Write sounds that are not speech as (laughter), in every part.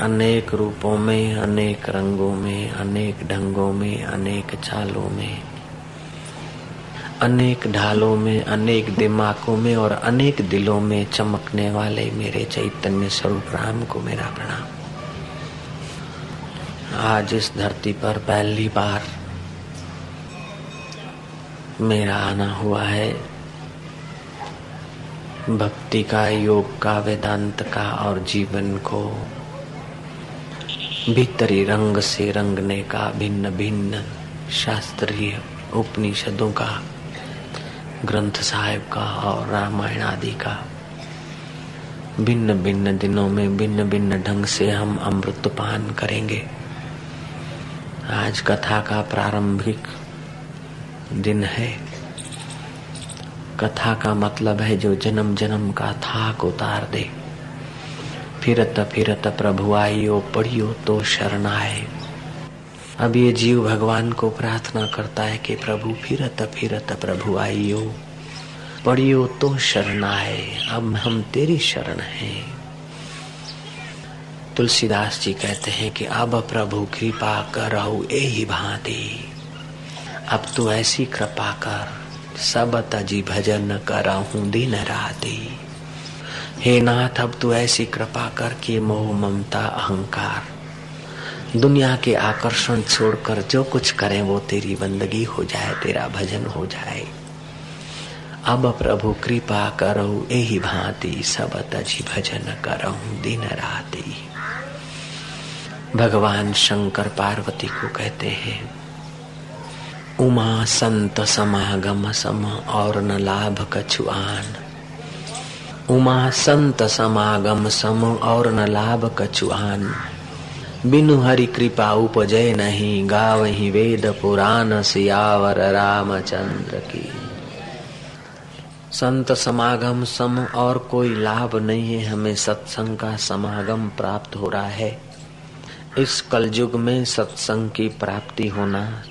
अनेक रूपों में, अनेक रंगों में, अनेक ढंगों में, अनेक चालों में, अनेक ढालों में, अनेक दिमागों में और अनेक दिलों में चमकने वाले मेरे चैतन्य स्वरूप राम को मेरा प्रणाम। आज इस धरती पर पहली बार मेरा आना हुआ है। भक्ति का, योग का, वेदांत का और जीवन को भीतरी रंग से रंगने का भिन्न भिन्न शास्त्रीय उपनिषदों का, ग्रंथ साहिब का और रामायण आदि का। भिन्न भिन्न दिनों में भिन्न भिन्न ढंग से हम अमृत पान करेंगे। आज कथा का प्रारंभिक दिन है। कथा का मतलब है जो जन्म जन्म का थाक उतार दे। फिरत फिरत प्रभु आइयो, पढ़ियो तो शरण आए अब ये जीव भगवान को प्रार्थना करता है कि प्रभु फिरत फिरत प्रभु आइयो, पढ़ियो तो शरण आए अब हम तेरी शरण हैं। तुलसीदास जी कहते हैं कि अब प्रभु कृपा करो यही भांति। अब तू ऐसी कृपा कर सब तजी भजन करहूं दिन राती। हे नाथ, अब तू ऐसी कृपा कर के मोह, ममता, अहंकार दुनिया के आकर्षण छोड़कर जो कुछ करें, वो तेरी बंदगी हो जाए, तेरा भजन हो जाए। अब प्रभु, कृपा करो यही भांति सब तजी भजन करो दिन राति। भगवान शंकर पार्वती को कहते हैं, उमा संत समागम सम और न लाभ कछुआन उमा संत समागम सम और न लाभ कछुआन बिनु हरि कृपा उपजय नहीं, गावही वेद पुराण सियावर रामचंद्र की। संत समागम सम और कोई लाभ नहीं है, हमें सत्संग का समागम प्राप्त हो रहा है। इस कलयुग में सत्संग की प्राप्ति होना,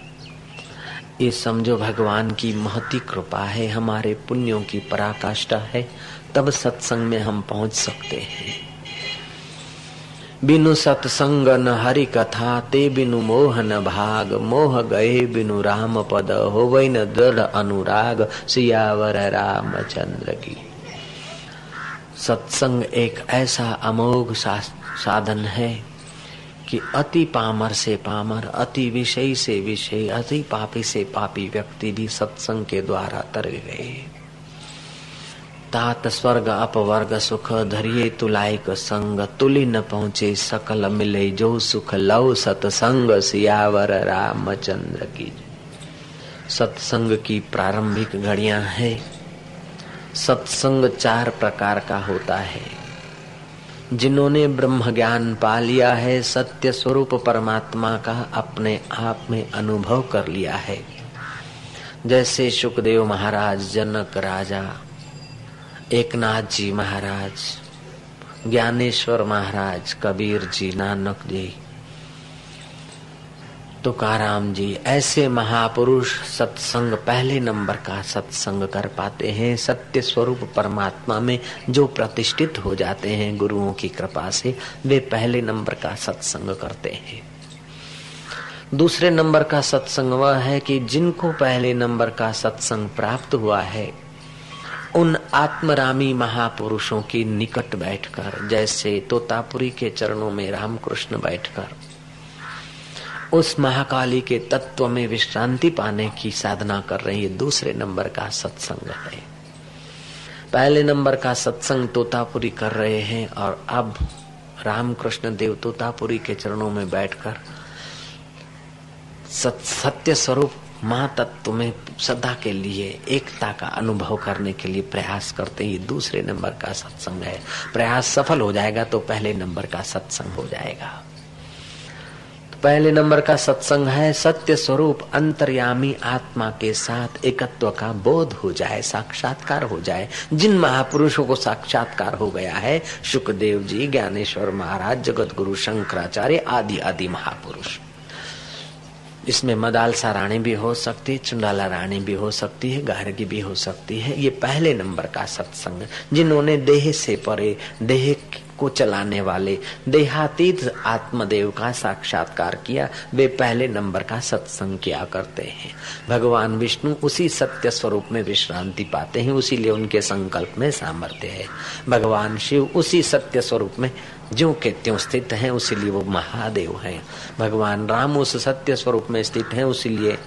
ये समझो भगवान की महती कृपा है, हमारे पुण्यों की पराकाष्ठा है। तब सत्संग में हम पहुँच सकते हैं। बिनु सत्संग न हरि कथा, ते बिनु मोह न भाग, मोह गए बिनु राम पद हो न दृढ़ अनुराग, सियावर रामचंद्र की। सत्संग एक ऐसा अमोघ साधन है कि अति पामर से पामर, अति विषय से विषय, अति पापी से पापी व्यक्ति भी सत्संग के द्वारा तर गए तात स्वर्ग अपवर्ग सुख धरिए तुलायक संग। तुली न पहुँचे सकल मिले जो सुख लव सतसंग सियावर रामचंद्र की सत्संग की प्रारंभिक घड़ियाँ है। सत्संग चार प्रकार का होता है। जिन्होंने ब्रह्म ज्ञान पा लिया है, सत्य स्वरूप परमात्मा का अपने आप में अनुभव कर लिया है। जैसे सुखदेव महाराज, जनक राजा एकनाथ जी महाराज, ज्ञानेश्वर महाराज कबीर जी नानक जी तुकाराम जी ऐसे महापुरुष सत्संग पहले नंबर का सत्संग कर पाते हैं, सत्य स्वरूप परमात्मा में जो प्रतिष्ठित हो जाते हैं गुरुओं की कृपा से, वे पहले नंबर का सत्संग करते हैं। दूसरे नंबर का सत्संग वह है कि जिनको पहले नंबर का सत्संग प्राप्त हुआ है उन आत्मरामी महापुरुषों की निकट बैठकर, जैसे तोतापुरी के चरणों में रामकृष्ण बैठकर, उस महाकाली के तत्व में विश्रांति पाने की साधना कर रही है। दूसरे नंबर का सत्संग है। पहले नंबर का सत्संग तोतापुरी कर रहे हैं और अब रामकृष्ण देव तोतापुरी के चरणों में बैठकर सत्य स्वरूप माँ तत्व में सदा के लिए, एकता का अनुभव करने के लिए प्रयास करते ही दूसरे नंबर का सत्संग है। प्रयास सफल हो जाएगा तो पहले नंबर का सत्संग हो जाएगा। तो पहले नंबर का सत्संग है, सत्य स्वरूप अंतर्यामी आत्मा के साथ एकत्व का बोध हो जाए, साक्षात्कार हो जाए। जिन महापुरुषों को साक्षात्कार हो गया है सुखदेव जी, ज्ञानेश्वर महाराज जगत गुरु शंकराचार्य आदि आदि महापुरुष। इसमें मदालसा रानी भी हो सकती है, चुंडाला रानी भी हो सकती है, गार्गी भी हो सकती है। ये पहले नंबर का सत्संग, जिन्होंने देह से परे, देह को चलाने वाले, देहातीत आत्मदेव का साक्षात्कार किया, वे पहले नंबर का सत्संग किया करते हैं। भगवान विष्णु उसी सत्य स्वरूप में विश्रांति पाते हैं, उसीलिए उनके संकल्प में सामर्थ्य है। भगवान शिव उसी सत्य स्वरूप में जो के त्यों स्थित हैं उसीलिए वो महादेव हैं। भगवान राम उस सत्य स्वरूप में स्थित हैं उसीलिए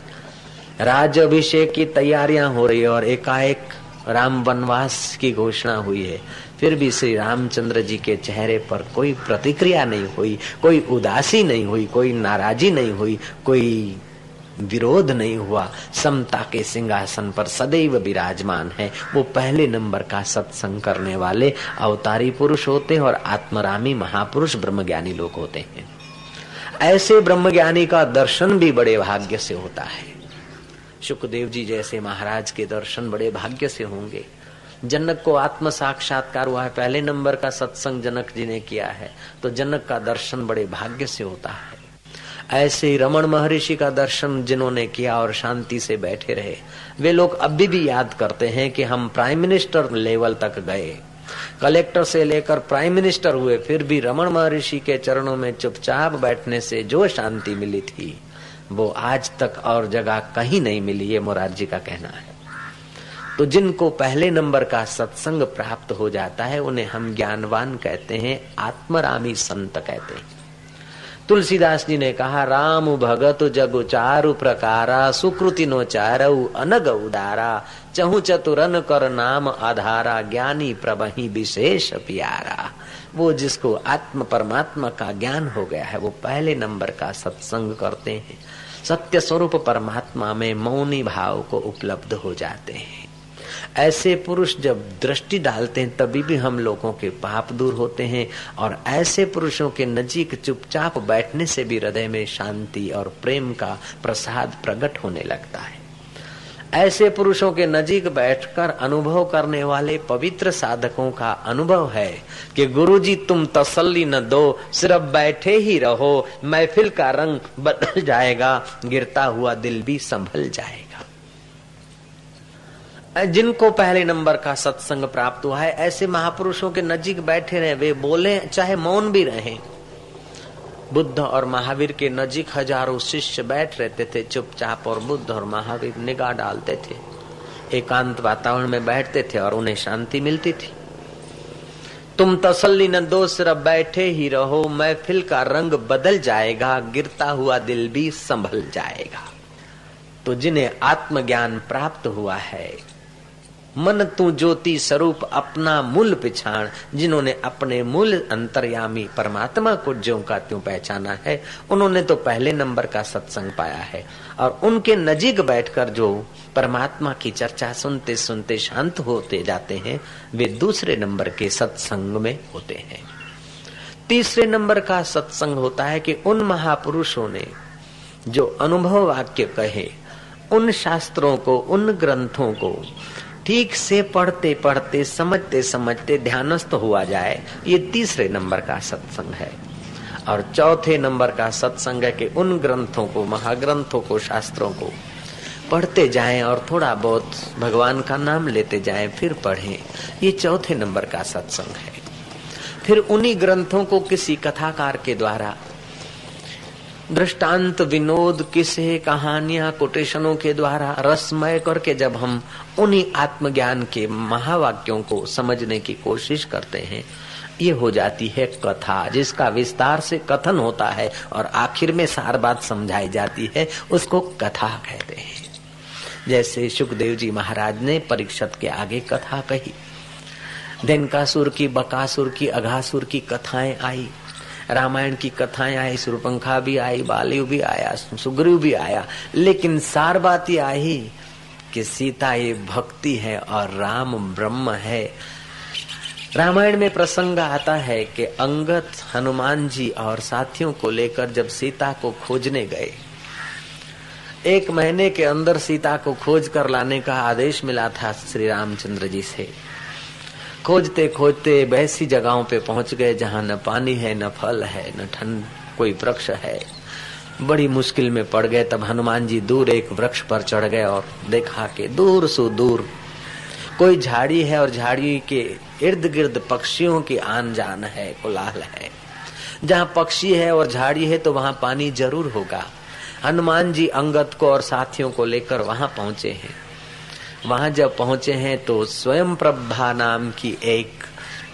राज अभिषेक की तैयारियाँ हो रही है और एकाएक राम वनवास की घोषणा हुई है। फिर भी श्री रामचंद्र जी के चेहरे पर कोई प्रतिक्रिया नहीं हुई, कोई उदासी नहीं हुई, कोई नाराजी नहीं हुई, कोई विरोध नहीं हुआ। समता के सिंहासन पर सदैव विराजमान है। वो पहले नंबर का सत्संग करने वाले अवतारी पुरुष होते हैं और आत्मरामी महापुरुष ब्रह्मज्ञानी लोग होते हैं। ऐसे ब्रह्मज्ञानी का दर्शन भी बड़े भाग्य से होता है। सुखदेव जी जैसे महाराज के दर्शन बड़े भाग्य से होंगे। जनक को आत्म साक्षात्कार हुआ है। पहले नंबर का सत्संग जनक जी ने किया है। तो जनक का दर्शन बड़े भाग्य से होता है। ऐसे ही महर्षि का दर्शन जिन्होंने किया और शांति से बैठे रहे, वे लोग अभी भी याद करते हैं कि हम प्राइम मिनिस्टर लेवल तक गए। कलेक्टर से लेकर प्राइम मिनिस्टर हुए, फिर भी रमन महर्षि के चरणों में चुपचाप बैठने से जो शांति मिली थी, वो आज तक और जगह कहीं नहीं मिली, ये मोरारजी का कहना है। तो जिनको पहले नंबर का सत्संग प्राप्त हो जाता है, उन्हें हम ज्ञानवान कहते हैं, आत्मरामी संत कहते हैं। तुलसीदास जी ने कहा, राम भगत जग चारु प्रकारा, सुकृति नो चारु अनग उदारा, चहु चतुरन कर नाम आधारा, ज्ञानी प्रबही विशेष प्यारा। वो जिसको आत्म परमात्मा का ज्ञान हो गया है, वो पहले नंबर का सत्संग करते हैं। सत्य स्वरूप परमात्मा में मौनी भाव को उपलब्ध हो जाते हैं। ऐसे पुरुष जब दृष्टि डालते हैं, तभी भी हम लोगों के पाप दूर होते हैं और ऐसे पुरुषों के नजीक चुपचाप बैठने से भी हृदय में शांति और प्रेम का प्रसाद प्रकट होने लगता है। ऐसे पुरुषों के नजीक बैठकर अनुभव करने वाले पवित्र साधकों का अनुभव है कि गुरुजी, तुम तसल्ली न दो, सिर्फ़ बैठे ही रहो, महफिल का रंग बदल जाएगा, गिरता हुआ दिल भी संभल जाएगा। जिनको पहले नंबर का सत्संग प्राप्त हुआ है, ऐसे महापुरुषों के नजीक बैठे रहे, वे बोले, चाहे मौन भी रहे। बुद्ध और महावीर के नजीक हज़ारों शिष्य बैठ रहते थे, चुपचाप और बुद्ध और महावीर निगाह डालते थे। एकांत वातावरण में बैठते थे और उन्हें शांति मिलती थी। तुम तसल्ली न दो सिर्फ़ बैठे ही रहो, महफिल का रंग बदल जाएगा, गिरता हुआ दिल भी संभल जाएगा। तो जिन्हें आत्मज्ञान प्राप्त हुआ है मन तू ज्योति स्वरूप अपना मूल पिछाण, जिन्होंने अपने मूल अंतर्यामी परमात्मा को ज्यो का त्यों पहचाना है, उन्होंने तो पहले नंबर का सत्संग पाया है। और उनके नजीक बैठकर जो परमात्मा की चर्चा सुनते सुनते शांत होते जाते हैं, वे दूसरे नंबर के सत्संग में होते हैं। तीसरे नंबर का सत्संग होता है कि उन महापुरुषों ने जो अनुभव वाक्य कहे, उन शास्त्रों को, उन ग्रंथों को ठीक से पढ़ते पढ़ते, समझते समझते ध्यानस्थ हुआ जाए, ये तीसरे नंबर का सत्संग है। और चौथे नंबर का सत्संग है कि उन ग्रंथों को, महाग्रंथों को, शास्त्रों को पढ़ते जाएँ और थोड़ा बहुत भगवान का नाम लेते जाएँ, फिर पढ़ें। ये चौथे नंबर का सत्संग है। फिर उन्हीं ग्रंथों को किसी कथाकार के द्वारा दृष्टांत विनोद किसे कहानियाँ कोटेशनों के द्वारा, रसमय करके जब हम उन्हीं आत्मज्ञान के महावाक्यों को समझने की कोशिश करते हैं, ये हो जाती है कथा, जिसका विस्तार से कथन होता है और आखिर में सार बात समझाई जाती है, उसको कथा कहते हैं। जैसे सुखदेव जी महाराज ने परीक्षत के आगे कथा कही। देनकासुर की, बकासुर की, अघासुर की कथाएँ आई। रामायण की कथाएँ आई, सुरपंखा भी आई बाली भी आया, सुग्रीव भी आया। लेकिन सार बात ये आई कि सीता ये भक्ति है और राम ब्रह्म है। रामायण में प्रसंग आता है कि अंगत हनुमान जी और साथियों को लेकर जब सीता को खोजने गए, एक महीने के अंदर सीता को खोज कर लाने का आदेश मिला था श्री रामचंद्र जी से। खोजते खोजते वैसी जगहों पे पहुँच गए, जहाँ न पानी है, न फल है, न ठंड कोई वृक्ष है। बड़ी मुश्किल में पड़ गए, तब हनुमान जी दूर एक वृक्ष पर चढ़ गए और देखा कि दूर सु दूर कोई झाड़ी है और झाड़ी के इर्द गिर्द पक्षियों की आन जान है, कोलाहल है। जहाँ पक्षी है और झाड़ी है तो वहाँ पानी ज़रूर होगा। हनुमान जी अंगत को और साथियों को लेकर वहाँ पहुँचे हैं। वहाँ जब पहुँचे हैं तो स्वयं प्रभा नाम की एक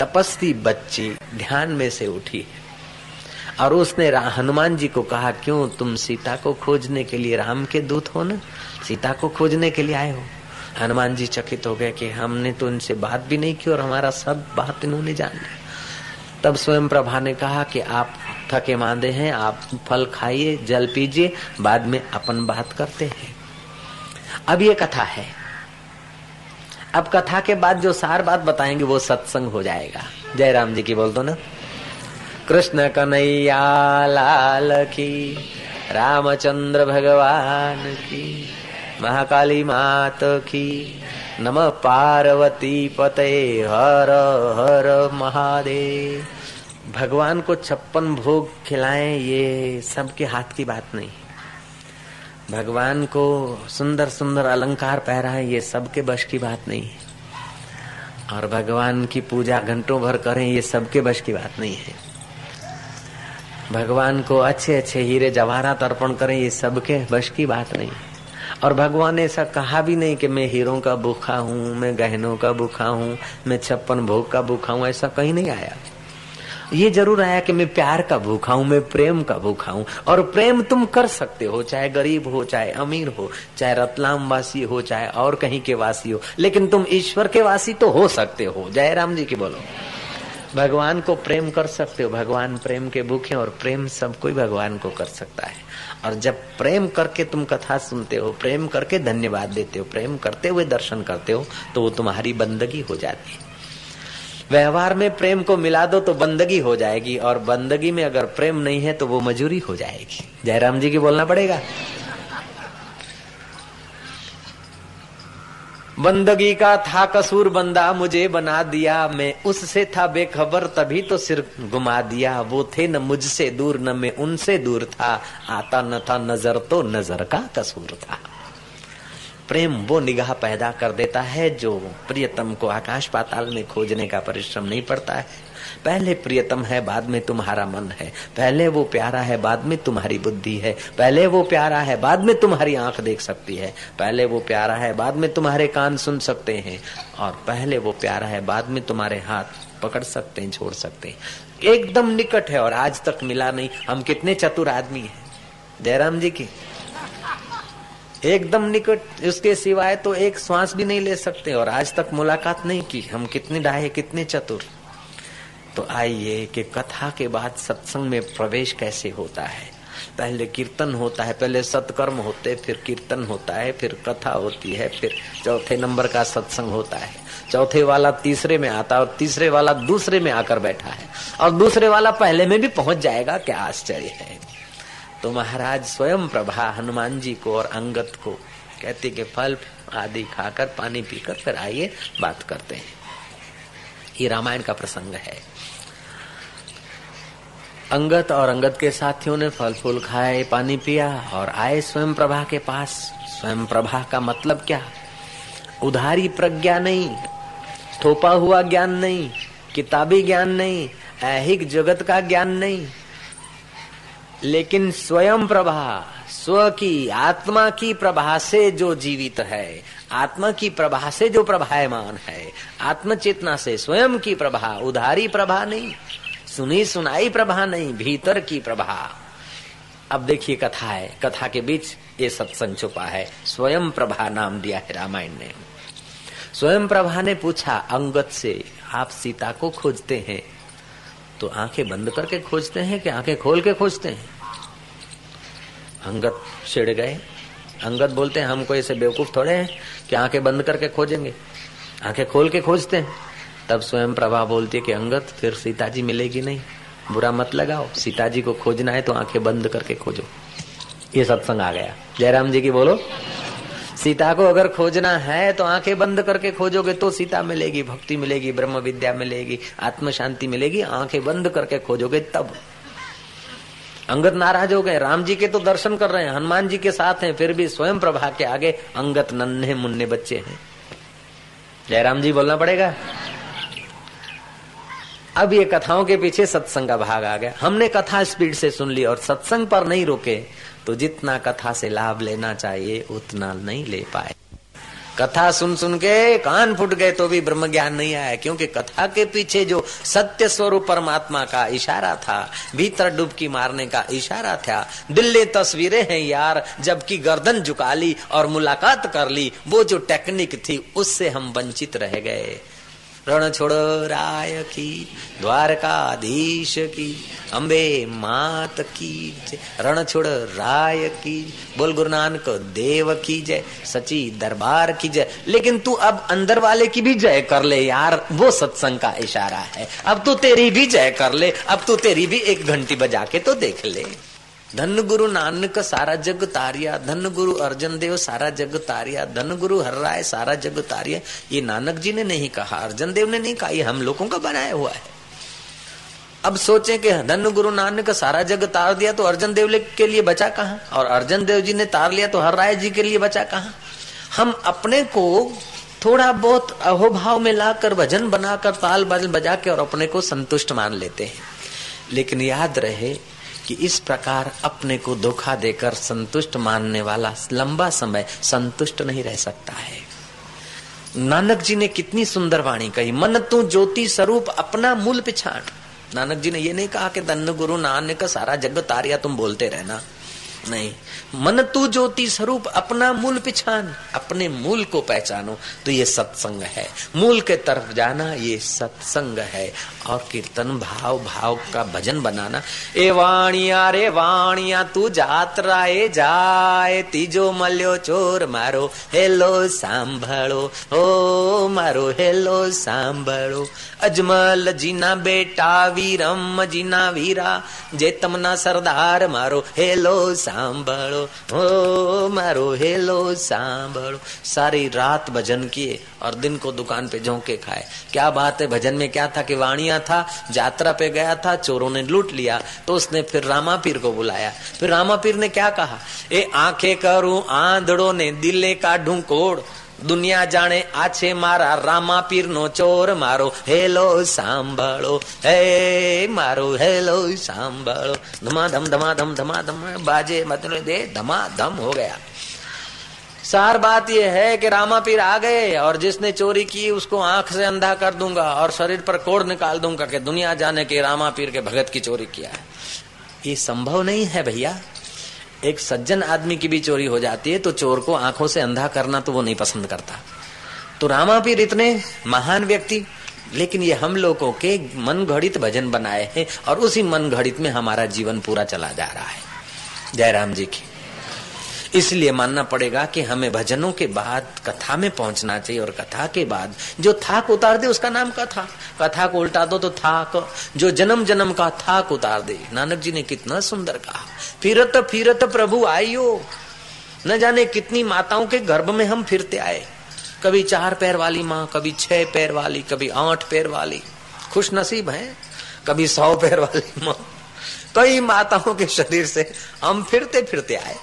तपस्वी बच्ची ध्यान में से उठी। है और उसने हनुमान जी को कहा, क्यों तुम सीता को खोजने के लिए राम के दूत हो ना? सीता को खोजने के लिए आए हो? हनुमान जी चकित हो गए कि हमने तो इनसे बात भी नहीं की और हमारा सब बात इन्होंने जान लिया। तब स्वयं प्रभा ने कहा कि आप थके मांदे हैं, आप फल खाइए, जल पीजिए, बाद में अपन बात करते हैं। अब ये कथा है। अब कथा के बाद जो सार बात बताएँगे, वो सत्संग हो जाएगा। जय राम जी की बोल दो ना। कृष्ण कन्हैया लाल की, रामचंद्र भगवान की, महाकाली मात की, नम पार्वती पते हर हर महादेव। भगवान को छप्पन भोग खिलाएँ, ये सबके हाथ की बात नहीं। भगवान को सुंदर सुंदर अलंकार पहराए ये सबके बश की बात नहीं है। और भगवान की पूजा घंटों भर करें, ये सबके बश की बात नहीं है। भगवान को अच्छे अच्छे हीरे जवाहरात अर्पण करें, ये सबके बश की बात नहीं है। और भगवान ने ऐसा कहा भी नहीं कि मैं हीरों का भूखा हूँ, मैं गहनों का भूखा हूँ, मैं छप्पन भोग का भूखा हूँ, ऐसा कहीं नहीं आया। ये ज़रूर आया कि मैं प्यार का भूखा हूँ, मैं प्रेम का भूखा हूँ। और प्रेम तुम कर सकते हो, चाहे गरीब हो, चाहे अमीर हो, चाहे रतलाम वासी हो, चाहे और कहीं के वासी हो। लेकिन तुम ईश्वर के वासी तो हो सकते हो। जय राम जी की बोलो। भगवान को प्रेम कर सकते हो। भगवान प्रेम के भूखे और प्रेम सब कोई भगवान को कर सकता है। और जब प्रेम करके तुम कथा सुनते हो, प्रेम करके धन्यवाद देते हो, प्रेम करते हुए दर्शन करते हो तो वो तुम्हारी बंदगी हो जाती है। व्यवहार में प्रेम को मिला दो तो बंदगी हो जाएगी, और बंदगी में अगर प्रेम नहीं है तो वो मजूरी हो जाएगी। जयराम जी की बोलना पड़ेगा? बंदगी का था कसूर बंदा मुझे बना दिया, मैं उससे था बेखबर, तभी तो सिर घुमा दिया। वो थे न मुझसे दूर, न मैं उनसे दूर था। आता न था नज़र तो नज़र का कसूर था। प्रेम वो निगाह पैदा कर देता है जो प्रियतम को आकाश पाताल में खोजने का परिश्रम नहीं पड़ता है। पहले प्रियतम है, बाद में तुम्हारा मन है। पहले वो प्यारा है, बाद में तुम्हारी बुद्धि है। पहले वो प्यारा है, बाद में तुम्हारी आँख देख सकती है। पहले वो प्यारा है, बाद में तुम्हारे कान सुन सकते हैं। और पहले वो प्यारा है, बाद में तुम्हारे हाथ पकड़ सकते हैं, छोड़ सकते हैं। एकदम निकट है और आज तक मिला नहीं। हम कितने चतुर आदमी हैं। जयराम जी की एकदम निकट उसके सिवाय तो एक श्वास भी नहीं ले सकते, और आज तक मुलाकात नहीं की। हम कितने डाहे, कितने चतुर। तो आइए कि कथा के बाद सत्संग में प्रवेश कैसे होता है? पहले कीर्तन होता है, पहले सत्कर्म होते, फिर कीर्तन होता है, फिर कथा होती है, फिर चौथे नंबर का सत्संग होता है। चौथे वाला तीसरे में आता और तीसरे वाला दूसरे में आकर बैठा है। और दूसरे वाला पहले में भी पहुँच जाएगा, क्या आश्चर्य है। तो महाराज स्वयं प्रभा हनुमान जी को और अंगत को कहते कि फल आदि खाकर, पानी पीकर फिर आइए बात करते हैं। ये रामायण का प्रसंग है। अंगत और अंगत के साथियों ने फल फूल खाए, पानी पिया और आए स्वयं प्रभा के पास। स्वयं प्रभा का मतलब क्या? उधारी प्रज्ञा नहीं, थोपा हुआ ज्ञान नहीं, किताबी ज्ञान नहीं, ऐहिक जगत का ज्ञान नहीं। लेकिन स्वयं प्रभा, स्व की, आत्मा की प्रभा से जो जीवित है, आत्मा की प्रभा से जो प्रभायमान है आत्म चेतना से स्वयं की प्रभा, उधारी प्रभा नहीं, सुनी सुनाई प्रभा नहीं, भीतर की प्रभा। अब देखिए कथा है, कथा के बीच ये सत्संग छुपा है। स्वयं प्रभा नाम दिया है रामायण ने। स्वयं प्रभा ने पूछा अंगत से, आप सीता को खोजते हैं? तो आँखें बंद करके खोजते हैं कि आँखें खोल के खोजते हैं? अंगत छिड़ गए। अंगत बोलते हैं, हमको ऐसे बेवकूफ़ थोड़े हैं कि आँखें बंद करके खोजेंगे। आँखें खोल के खोजते हैं। तब स्वयं प्रभा बोलती है कि अंगत फिर सीता जी मिलेगी नहीं। बुरा मत लगाओ। सीता जी को खोजना है तो आँखें बंद करके खोजो। ये सत्संग आ गया। जयराम जी की बोलो, सीता को अगर खोजना है तो आँखें बंद करके खोजोगे तो सीता मिलेगी, भक्ति मिलेगी, ब्रह्म विद्या मिलेगी आत्म शांति मिलेगी। आँखें बंद करके खोजोगे तब। अंगत नाराज़ हो गए, राम जी के तो दर्शन कर रहे हैं, हनुमान जी के साथ हैं, फिर भी स्वयं प्रभा के आगे अंगत नन्हे मुन्ने बच्चे हैं। जयराम जी, बोलना पड़ेगा? अब ये कथाओं के पीछे सत्संग का भाग आ गया। हमने कथा स्पीड से सुन ली और सत्संग पर नहीं रोके तो जितना कथा से लाभ लेना चाहिए, उतना नहीं ले पाए। कथा सुन सुन के कान फूट गए तो भी ब्रह्म ज्ञान नहीं आया, क्योंकि कथा के पीछे जो सत्य स्वरूप परमात्मा का इशारा था, भीतर डुबकी मारने का इशारा था, दिल्ली तस्वीरें हैं यार, जबकि गर्दन झुका ली और मुलाकात कर ली, वो जो टेक्निक थी, उससे हम वंचित रह गए। रण छोड़ राय की, द्वारकाधीश की, अम्बे मात की रण छोड़ राय की बोल गुरु नानक देव की जय, सची दरबार की जय। लेकिन तू अब अंदर वाले की भी जय कर ले यार, वो सत्संग का इशारा है। अब तू तेरी भी जय कर ले, अब तू तेरी भी एक घंटी बजा के तो देख ले। धन गुरु नानक सारा जग तारिया धन गुरु अर्जन देव सारा जग तारिया धन गुरु हर राय सारा जग तारिया। ये नानक जी ने नहीं कहा, अर्जन देव ने नहीं कहा, ये हम लोगों का बनाया हुआ है। अब सोचें कि धन गुरु नानक सारा जग तार दिया तो अर्जन देव के लिए बचा कहा? और अर्जन देव जी ने तार लिया तो हर राय जी के लिए बचा कहा? हम अपने को थोड़ा बहुत अहोभाव में लाकर, भजन बनाकर, ताल बजा के और अपने को संतुष्ट मान लेते हैं। लेकिन याद रहे कि इस प्रकार अपने को धोखा देकर संतुष्ट मानने वाला लंबा समय संतुष्ट नहीं रह सकता है। नानक जी ने कितनी सुंदर वाणी कही, मन तू ज्योति स्वरूप अपना मूल पिछाड़ नानक जी ने ये नहीं कहा कि धन गुरु नानक सारा जग तारिया तुम बोलते रहना। नहीं। मन तू ज्योति स्वरूप, अपना मूल पिछान, अपने मूल को पहचानो तो ये सत्संग है। मूल के तरफ़ जाना, ये सत्संग है। और कीर्तन, भाव भाव का भजन बनाना। ए वाणिया रे वाणिया, तू जात्रा ए जाए तीजो मल्यो चोर मारो, हेलो सांभळो ओ मारो, हेलो सांभळो अजमल जीना बेटा, वीरम जीना वीरा, जे तमना सरदार मारो, हेलो सांभळो ओ, मारो हेलो સાંભળો सारी रात भजन किए और दिन को दुकान पे झोंके खाए। क्या बात है, भजन में क्या था कि वाणिया था यात्रा पे गया था, चोरों ने लूट लिया तो उसने फिर रामा पीर को बुलाया। फिर रामा पीर ने क्या कहा? ए, आँखें करूँ, आंधड़ो ने दिले का ढूंकोड़ दुनिया जाने आछे मारा रामा पीर नो चोर मारो हेलो सांभळो हे मारो हेलो सांभळो धमाधम धमाधम धमाधम बाजे मतलब दे धमाधम हो गया सार बात यह है कि रामा पीर आ गए और जिसने चोरी की उसको आँख से अंधा कर दूँगा और शरीर पर कोड़ निकाल दूँगा कि दुनिया जाने के रामा पीर के भगत की चोरी किया है ये संभव नहीं है भैया एक सज्जन आदमी की भी चोरी हो जाती है तो चोर को आँखों से अंधा करना तो वो नहीं पसंद करता। तो रामापीर इतने महान व्यक्ति, लेकिन ये हम लोगों के मन घड़ित भजन बनाए हैं, और उसी मन घड़ित में हमारा जीवन पूरा चला जा रहा है। जयराम जी की। इसलिए मानना पड़ेगा कि हमें भजनों के बाद, कथा में पहुँचना चाहिए और कथा के बाद जो थाक उतार दे, उसका नाम कथा। कथा को उल्टा दो तो थाक। जो जन्म जन्म का थाक उतार दे। नानक जी ने कितना सुंदर कहा। फिरत फिरत प्रभु आइयो। न जाने कितनी माताओं के गर्भ में हम फिरते आए। कभी चार पैर वाली माँ, कभी छह पैर वाली, कभी आठ पैर वाली। खुश नसीब है। कभी सौ पैर वाली माँ। कई माताओं के शरीर से हम फिरते फिरते आए।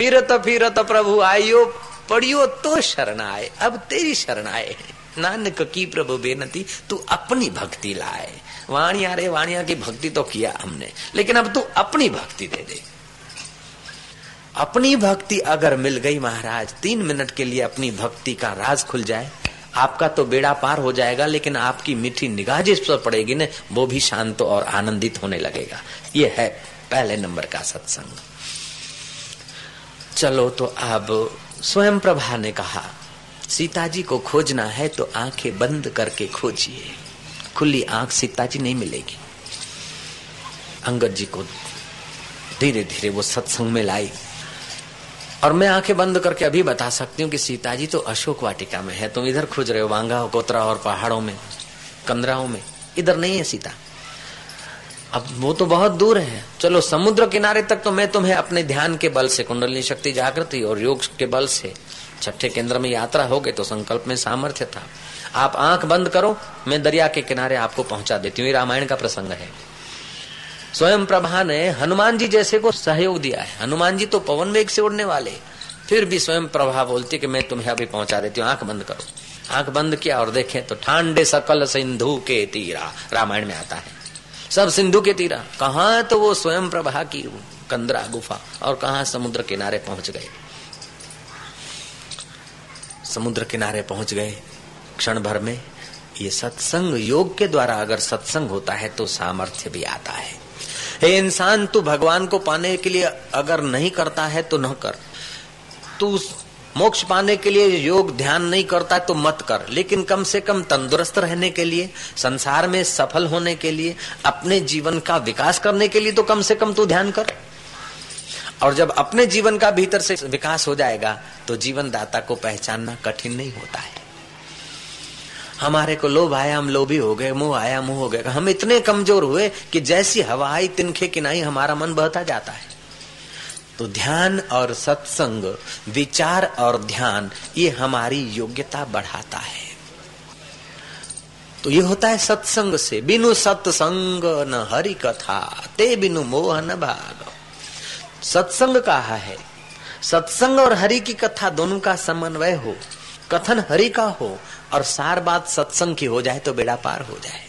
फिरत फिरत प्रभु आयो, पढ़ियो तो शरण आए, अब तेरी शरण आए नानक की प्रभु बेनती, तू अपनी भक्ति लाए। वाणिया रे, वाणिया की भक्ति तो किया हमने, लेकिन अब तू अपनी भक्ति दे दे। अपनी भक्ति अगर मिल गई महाराज, तीन मिनट के लिए अपनी भक्ति का राज खुल जाए। आपका तो बेड़ा पार हो जाएगा, लेकिन आपकी मीठी निगाह जिस पर पड़ेगी ना, वो भी शांत और आनंदित होने लगेगा। ये है पहले नंबर का सत्संग। चलो तो अब स्वयं प्रभा ने कहा सीता जी को खोजना है तो आँखें बंद करके खोजिए। खुली आँख सीता जी नहीं मिलेगी। अंगद जी को धीरे धीरे वो सत्संग में लाई। और मैं आँखें बंद करके अभी बता सकती हूँ कि सीता जी तो अशोक वाटिका में है। तुम इधर खोज रहे हो, वांगा, कोतरा और पहाड़ों में, कंदराओं में। इधर नहीं है सीता। अब वो तो बहुत दूर है। चलो, समुद्र किनारे तक तो मैं तुम्हें अपने ध्यान के बल से कुंडली शक्ति जागृति और योग के बल से, छठे केंद्र में यात्रा हो गए तो संकल्प में सामर्थ्य था। आप आँख बंद करो, मैं दरिया के किनारे आपको पहुँचा देती हूँ। रामायण का प्रसंग है। स्वयं प्रभा ने हनुमान जी जैसे को सहयोग दिया है। हनुमान जी तो पवन वेग से उड़ने वाले। फिर भी स्वयं प्रभा बोलती कि मैं तुम्हें अभी पहुँचा देती हूँ। आँख बंद करो। आँख बंद किया और देखे तो ठांडे सकल सिंधु के तीरा रामायण में आता है। सब सिंधु के तीरा। कहा तो वो स्वयं प्रभा की कंदरा गुफा और कहा समुद्र किनारे पहुँच गए। समुद्र किनारे पहुँच गए। क्षण भर में ये सत्संग योग के द्वारा अगर सत्संग होता है तो सामर्थ्य भी आता है। हे इंसान, तू भगवान को पाने के लिए अगर नहीं करता है तो न कर। तू मोक्ष पाने के लिए योग ध्यान नहीं करता तो मत कर, लेकिन कम से कम तंदुरुस्त रहने के लिए, संसार में सफल होने के लिए, अपने जीवन का विकास करने के लिए तो कम से कम तू ध्यान कर। और जब अपने जीवन का भीतर से विकास हो जाएगा तो जीवन दाता को पहचानना कठिन नहीं होता है। हमारे को लोभ आया, हम लोभी हो गए, मुँह आया, मुँह हो गए हम इतने कमज़ोर हुए कि जैसी हवा आई, तिनखे किनाई हमारा मन बहता जाता है। तो ध्यान और सत्संग, विचार और ध्यान, ये हमारी योग्यता बढ़ाता है। तो ये होता है सत्संग से। बिनु सत्संग न हरि कथा, ते बिनु मोह न भाग। सत्संग कहा है? सत्संग और हरि की कथा दोनों का समन्वय हो, कथन हरि का हो, और सार बात सत्संग की हो जाए तो बेड़ा पार हो जाए।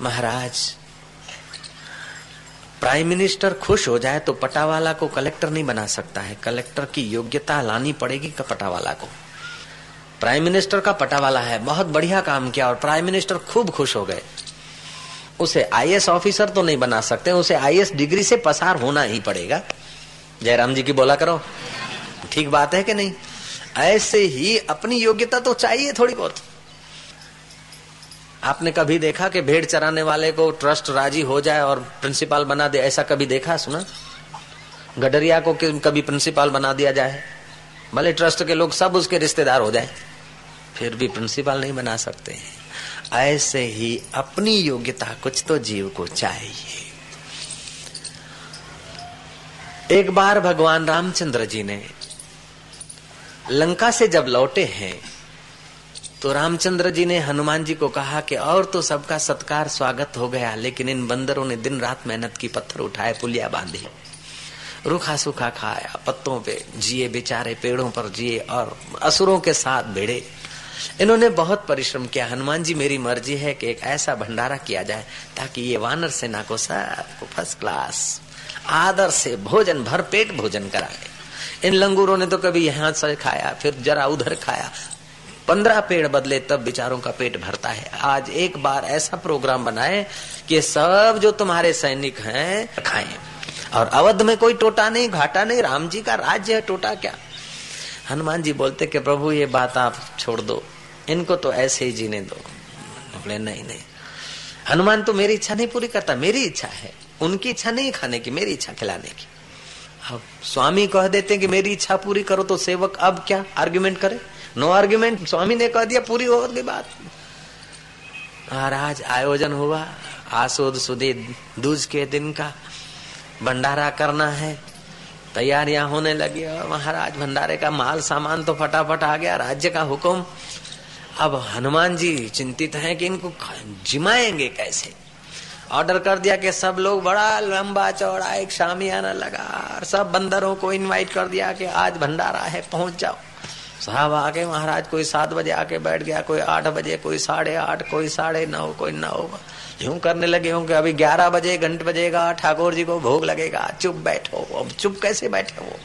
महाराज प्राइम मिनिस्टर खुश हो जाए तो पटावाला को कलेक्टर नहीं बना सकता है। कलेक्टर की योग्यता लानी पड़ेगी पटावाला को। प्राइम मिनिस्टर का पटावाला है। बहुत बढ़िया काम किया और प्राइम मिनिस्टर खूब खुश हो गए। उसे आईएएस ऑफिसर तो नहीं बना सकते, उसे आईएएस डिग्री से पसार होना ही पड़ेगा। जयराम जी की बोला करो। ठीक बात है कि नहीं? ऐसे ही अपनी योग्यता तो चाहिए थोड़ी बहुत। आपने कभी देखा कि भेड़ चराने वाले को ट्रस्ट राज़ी हो जाए और प्रिंसिपल बना दे? ऐसा कभी देखा, सुना? गडरिया को कभी प्रिंसिपल बना दिया जाए? भले ट्रस्ट के लोग सब उसके रिश्तेदार हो जाए, फिर भी प्रिंसिपल नहीं बना सकते। ऐसे ही अपनी योग्यता कुछ तो जीव को चाहिए। एक बार भगवान रामचंद्र जी ने लंका से जब लौटे हैं तो रामचंद्र जी ने हनुमान जी को कहा कि और तो सबका सत्कार स्वागत हो गया, लेकिन इन बंदरों ने दिन रात मेहनत की, पत्थर उठाए, पुलिया बांधी। रूखा सूखा खाया, पत्तों पे जिए बेचारे, पेड़ों पर जिए और असुरों के साथ भिड़े। इन्होंने बहुत परिश्रम किया। हनुमान जी, मेरी मर्ज़ी है कि एक ऐसा भंडारा किया जाए ताकि ये वानर सेना को सबको फ़र्स्ट क्लास आदर से भोजन भर, पेट भोजन कराए। इन लंगूरों ने तो कभी यहाँ से खाया, फिर जरा उधर खाया पंद्रह पेड़ बदले तब बिचारों का पेट भरता है। आज एक बार ऐसा प्रोग्राम बनाए कि सब जो तुम्हारे सैनिक हैं, खाएँ। और अवध में कोई टोटा नहीं, घाटा नहीं, राम जी का राज्य है, टोटा क्या? हनुमान जी बोलते कि प्रभु, ये बात आप छोड़ दो। इनको तो ऐसे ही जीने दो। बोले, नहीं नहीं। हनुमान तो मेरी इच्छा नहीं पूरी करता, मेरी इच्छा है। उनकी इच्छा नहीं खाने की, मेरी इच्छा खिलाने की। अब स्वामी कह देते हैं कि मेरी इच्छा पूरी करो तो सेवक अब क्या? आर्ग्यूमेंट करे। नो आर्ग्यूमेंट स्वामी ने कह दिया, पूरी हो गई बात। महाराज, आयोजन हुआ। आसोद सुधी दूज के दिन का भंडारा करना है। तैयारियाँ होने लगी। और महाराज, भंडारे का माल सामान तो फटाफट आ गया। राज्य का हुक्म। अब हनुमान जी चिंतित हैं कि इनको जिमाएँगे कैसे? ऑर्डर कर दिया कि सब लोग बड़ा लंबा चौड़ा एक शामियाना लगा। और सब बंदरों को इनवाइट कर दिया कि आज भंडारा है, पहुँच जाओ। साहब आके महाराज, कोई सात बजे आके बैठ गया, कोई आठ बजे, कोई साढ़े आठ, कोई साढ़े नौ, कोई नौ। यूँ करने लगे हूँ कि अभी ग्यारह बजे, घंट बजेगा, ठाकुर जी को भोग लगेगा। चुप बैठो, अब चुप कैसे बैठे वो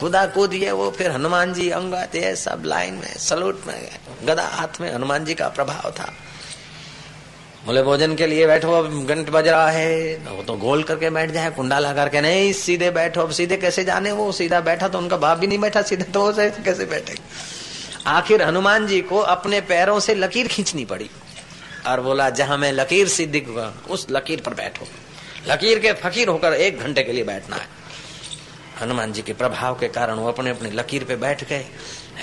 खुदा कूद ये वो, फिर हनुमान जी अंगत ये सब लाइन में, सलूट में, गदा हाथ में हनुमान जी का प्रभाव था। बोले, भोजन के लिए बैठो, अब घंट बज रहा है। वो तो गोल करके बैठ जाए कुंडा लगा करके नहीं, सीधे बैठो, अब सीधे कैसे जाने वो? सीधा बैठा तो उनका बाप भी नहीं बैठा, सीधे तो वो कैसे बैठे आखिर हनुमान जी को अपने पैरों से लकीर खींचनी पड़ी और बोला, जहाँ मैं लकीर सिद्धि उस लकीर पर बैठो। लकीर के फकीर होकर एक घंटे के लिए बैठना है। हनुमान जी के प्रभाव के कारण वो अपने अपने लकीर पे बैठ गए।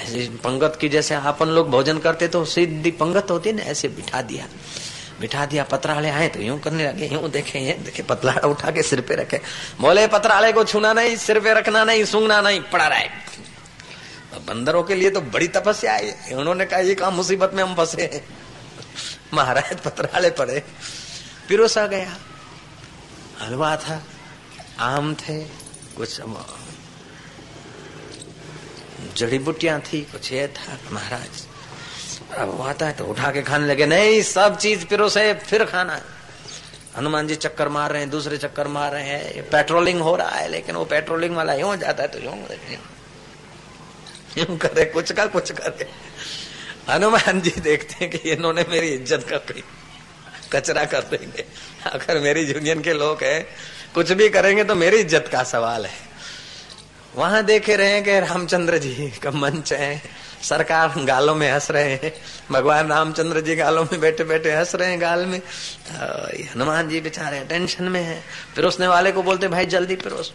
ऐसे पंगत की जैसे अपन लोग भोजन करते तो सीधी पंगत होती ना, ऐसे बिठा दिया। बिठा दिया पत्राले आए तो यूँ करने लगे, यूँ देखे, ये देखे, पतलाड़ा उठा के सिर पे रखे। बोले पत्राले को छूना नहीं, सिर पे रखना नहीं, सूंघना नहीं, पड़ा रहे। बंदरों के लिए तो बड़ी तपस्या है। उन्होंने कहा, ये काम मुसीबत में हम फंसे महाराज पत्राले पड़े। पिरोसा गया। हलवा था, आम थे, कुछ जड़ी बुटियाँ थी, कुछ ये था, महाराज। अब आता है तो उठा के खाने लगे, नहीं, सब चीज़ फिर उसे फिर खाना है। हनुमान जी चक्कर मार रहे हैं, दूसरे चक्कर मार रहे हैं पेट्रोलिंग हो रहा है, लेकिन वो पेट्रोलिंग वाला यूँ जाता है तो यूँ यूँ करे, कुछ का कुछ करे। हनुमान जी देखते हैं कि इन्होंने मेरी इज़्ज़त कर दी। कचरा कर देंगे। अगर मेरी यूनियन के लोग हैं, कुछ भी करेंगे तो मेरी इज़्ज़त का सवाल है। वहाँ देखे रहे हैं कि रामचंद्र जी का मंच है। सरकार गालों में हंस रहे हैं। भगवान रामचंद्र जी गालों में बैठे बैठे हंस रहे हैं गाल में। हनुमान जी बेचारे टेंशन में है। पिरोसने वाले को बोलते, भाई जल्दी पिरोस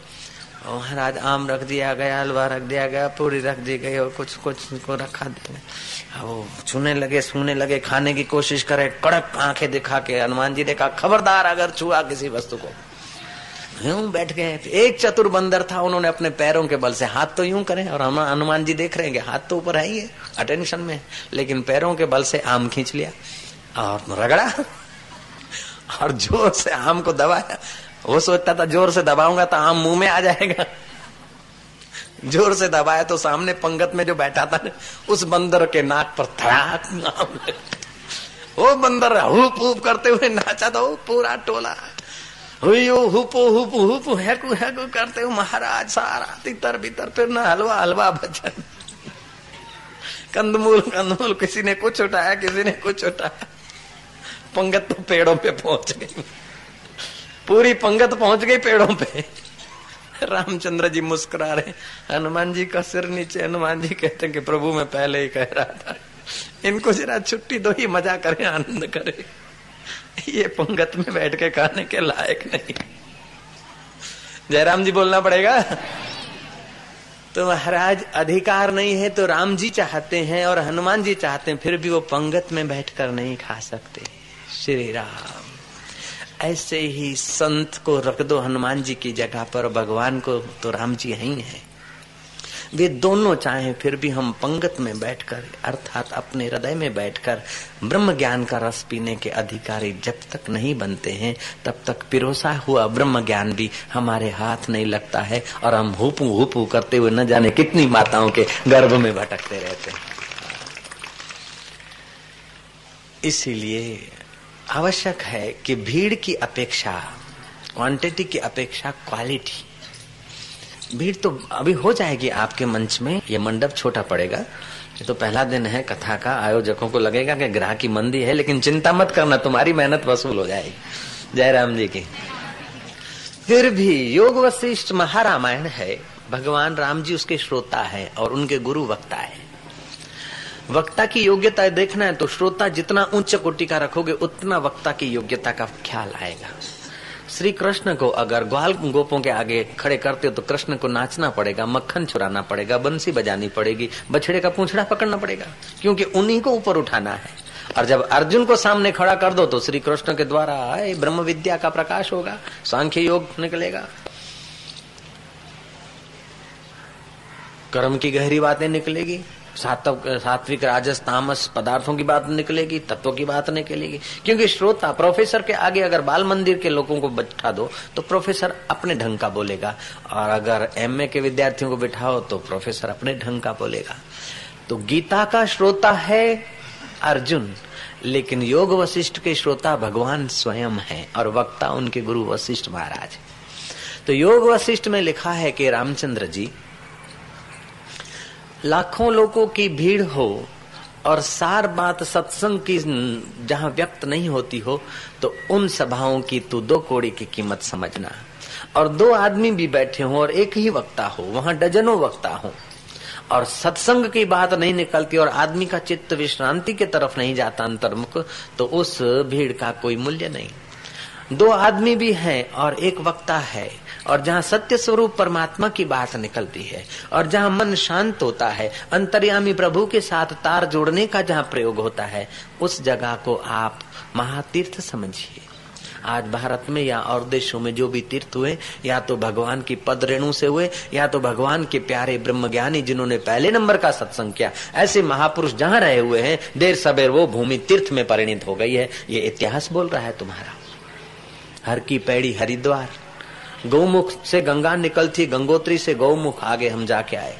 महाराज आम रख दिया गया, हलवा रख दिया गया, पूरी रख दी गई और कुछ कुछ को रखा वो छूने लगे, सूने लगे, खाने की कोशिश करे, कड़क आँखें दिखा के हनुमान जी ने कहा, खबरदार, अगर छुआ किसी वस्तु को। यूँ बैठ गए एक चतुर बंदर था, उन्होंने अपने पैरों के बल से हाथ तो यूँ करें, और हम हनुमान जी देख रहे हैं हाथ तो ऊपर है ही अटेंशन में, लेकिन पैरों के बल से आम खींच लिया, और रगड़ा, और ज़ोर से आम को दबाया, वो सोचता था, ज़ोर से दबाऊँगा तो आम मुँह में आ जाएगा। ज़ोर से दबाया तो सामने पंगत में जो बैठा था उस बंदर के नाक पर धड़ाक वो बंदर हुप हुप करते हुए नाचा तो पूरा टोला। हुयो हुपो, हुप हुप, हैकू हैकू करते हो महाराज सारा तितर बितर फिर ना हलवा हलवा भजन। कंदमूल कंदमूल, किसी ने कुछ उठाया, किसी ने कुछ उठाया। पंगत तो पेड़ों पे पहुँच गई। पूरी पंगत पहुँच गई पेड़ों पे। रामचंद्र जी मुस्कुरा रहे हनुमान जी का सिर नीचे, हनुमान जी कहते कि प्रभु मैं पहले ही कह रहा था। इनको जरा छुट्टी दो ही, मज़ा करे, आनंद करे। ये पंगत में बैठ के खाने के लायक नहीं। जयराम जी बोलना पड़ेगा तो महाराज, अधिकार नहीं है तो राम जी चाहते हैं और हनुमान जी चाहते हैं, फिर भी वो पंगत में बैठकर नहीं खा सकते। श्री राम, ऐसे ही संत को रख दो हनुमान जी की जगह पर, भगवान को तो राम जी ही है वे दोनों चाहे, फिर भी हम पंगत में बैठकर, अर्थात अपने हृदय में बैठकर, ब्रह्म ज्ञान का रस पीने के अधिकारी जब तक नहीं बनते हैं, तब तक पिरोसा हुआ ब्रह्म ज्ञान भी हमारे हाथ नहीं लगता है और हम हुपू हुपू करते हुए न जाने कितनी माताओं के गर्भ में भटकते रहते हैं। इसीलिए आवश्यक है कि भीड़ की अपेक्षा क्वांटिटी की अपेक्षा क्वालिटी भीड़ तो अभी हो जाएगी आपके मंच में, ये मंडप छोटा पड़ेगा। ये तो पहला दिन है कथा का, आयोजकों को लगेगा कि ग्राह की मंदी है, लेकिन चिंता मत करना, तुम्हारी मेहनत वसूल हो जाएगी। जय राम जी की। फिर भी योग वशिष्ठ महारामायण है। भगवान राम जी उसके श्रोता है और उनके गुरु वक्ता है। वक्ता की योग्यता देखना है तो श्रोता जितना उच्च कोटि का रखोगे, उतना वक्ता की योग्यता का ख्याल आएगा। श्री कृष्ण को अगर ग्वाल गोपों के आगे खड़े करते हो तो कृष्ण को नाचना पड़ेगा, मक्खन चुराना पड़ेगा, बंसी बजानी पड़ेगी, बछड़े का पूछड़ा पकड़ना पड़ेगा, क्योंकि उन्हीं को ऊपर उठाना है। और जब अर्जुन को सामने खड़ा कर दो तो श्री कृष्ण के द्वारा, आए, ब्रह्म विद्या का प्रकाश होगा, सांख्य योग निकलेगा। कर्म की गहरी बातें निकलेगी सात्विक, राजस, तामस पदार्थों की बात निकलेगी, तत्व की बात निकलेगी। क्योंकि श्रोता प्रोफेसर के आगे अगर बाल मंदिर के लोगों को बैठा दो तो प्रोफेसर अपने ढंग का बोलेगा। और अगर एमए के विद्यार्थियों को बिठाओ तो प्रोफेसर अपने ढंग का बोलेगा। तो गीता का श्रोता है अर्जुन, लेकिन योग वशिष्ठ के श्रोता भगवान स्वयं है और वक्ता उनके गुरु वशिष्ठ महाराज। तो योग वशिष्ठ में लिखा है कि रामचंद्र जी लाखों लोगों की भीड़ हो और सार बात सत्संग की जहाँ व्यक्त नहीं होती हो तो उन सभाओं की तू दो कोड़ी की कीमत समझना। और दो आदमी भी बैठे हो और एक ही वक्ता हो, वहाँ डजनों वक्ता हो। और सत्संग की बात नहीं निकलती और आदमी का चित्त विश्रांति के तरफ़ नहीं जाता अंतर्मुख तो उस भीड़ का कोई मूल्य नहीं। दो आदमी भी हैं और एक वक्ता है। और जहाँ सत्य स्वरूप परमात्मा की बात निकलती है, और जहाँ मन शांत होता है, अंतर्यामी प्रभु के साथ तार जोड़ने का जहाँ प्रयोग होता है, उस जगह को आप महातीर्थ समझिए। आज भारत में या और देशों में जो भी तीर्थ हुए, या तो भगवान की पद रेणु से हुए, या तो भगवान के प्यारे ब्रह्म ज्ञानी जिन्होंने पहले नंबर का सत्संग किया, ऐसे महापुरुष जहाँ रहे हुए हैं, देर सबेर वो भूमि तीर्थ में परिणित हो गई है। ये इतिहास बोल रहा है तुम्हारा। हर की पैड़ी हरिद्वार गौमुख से गंगा निकलती गंगोत्री से गौमुख आगे हम जाके आए।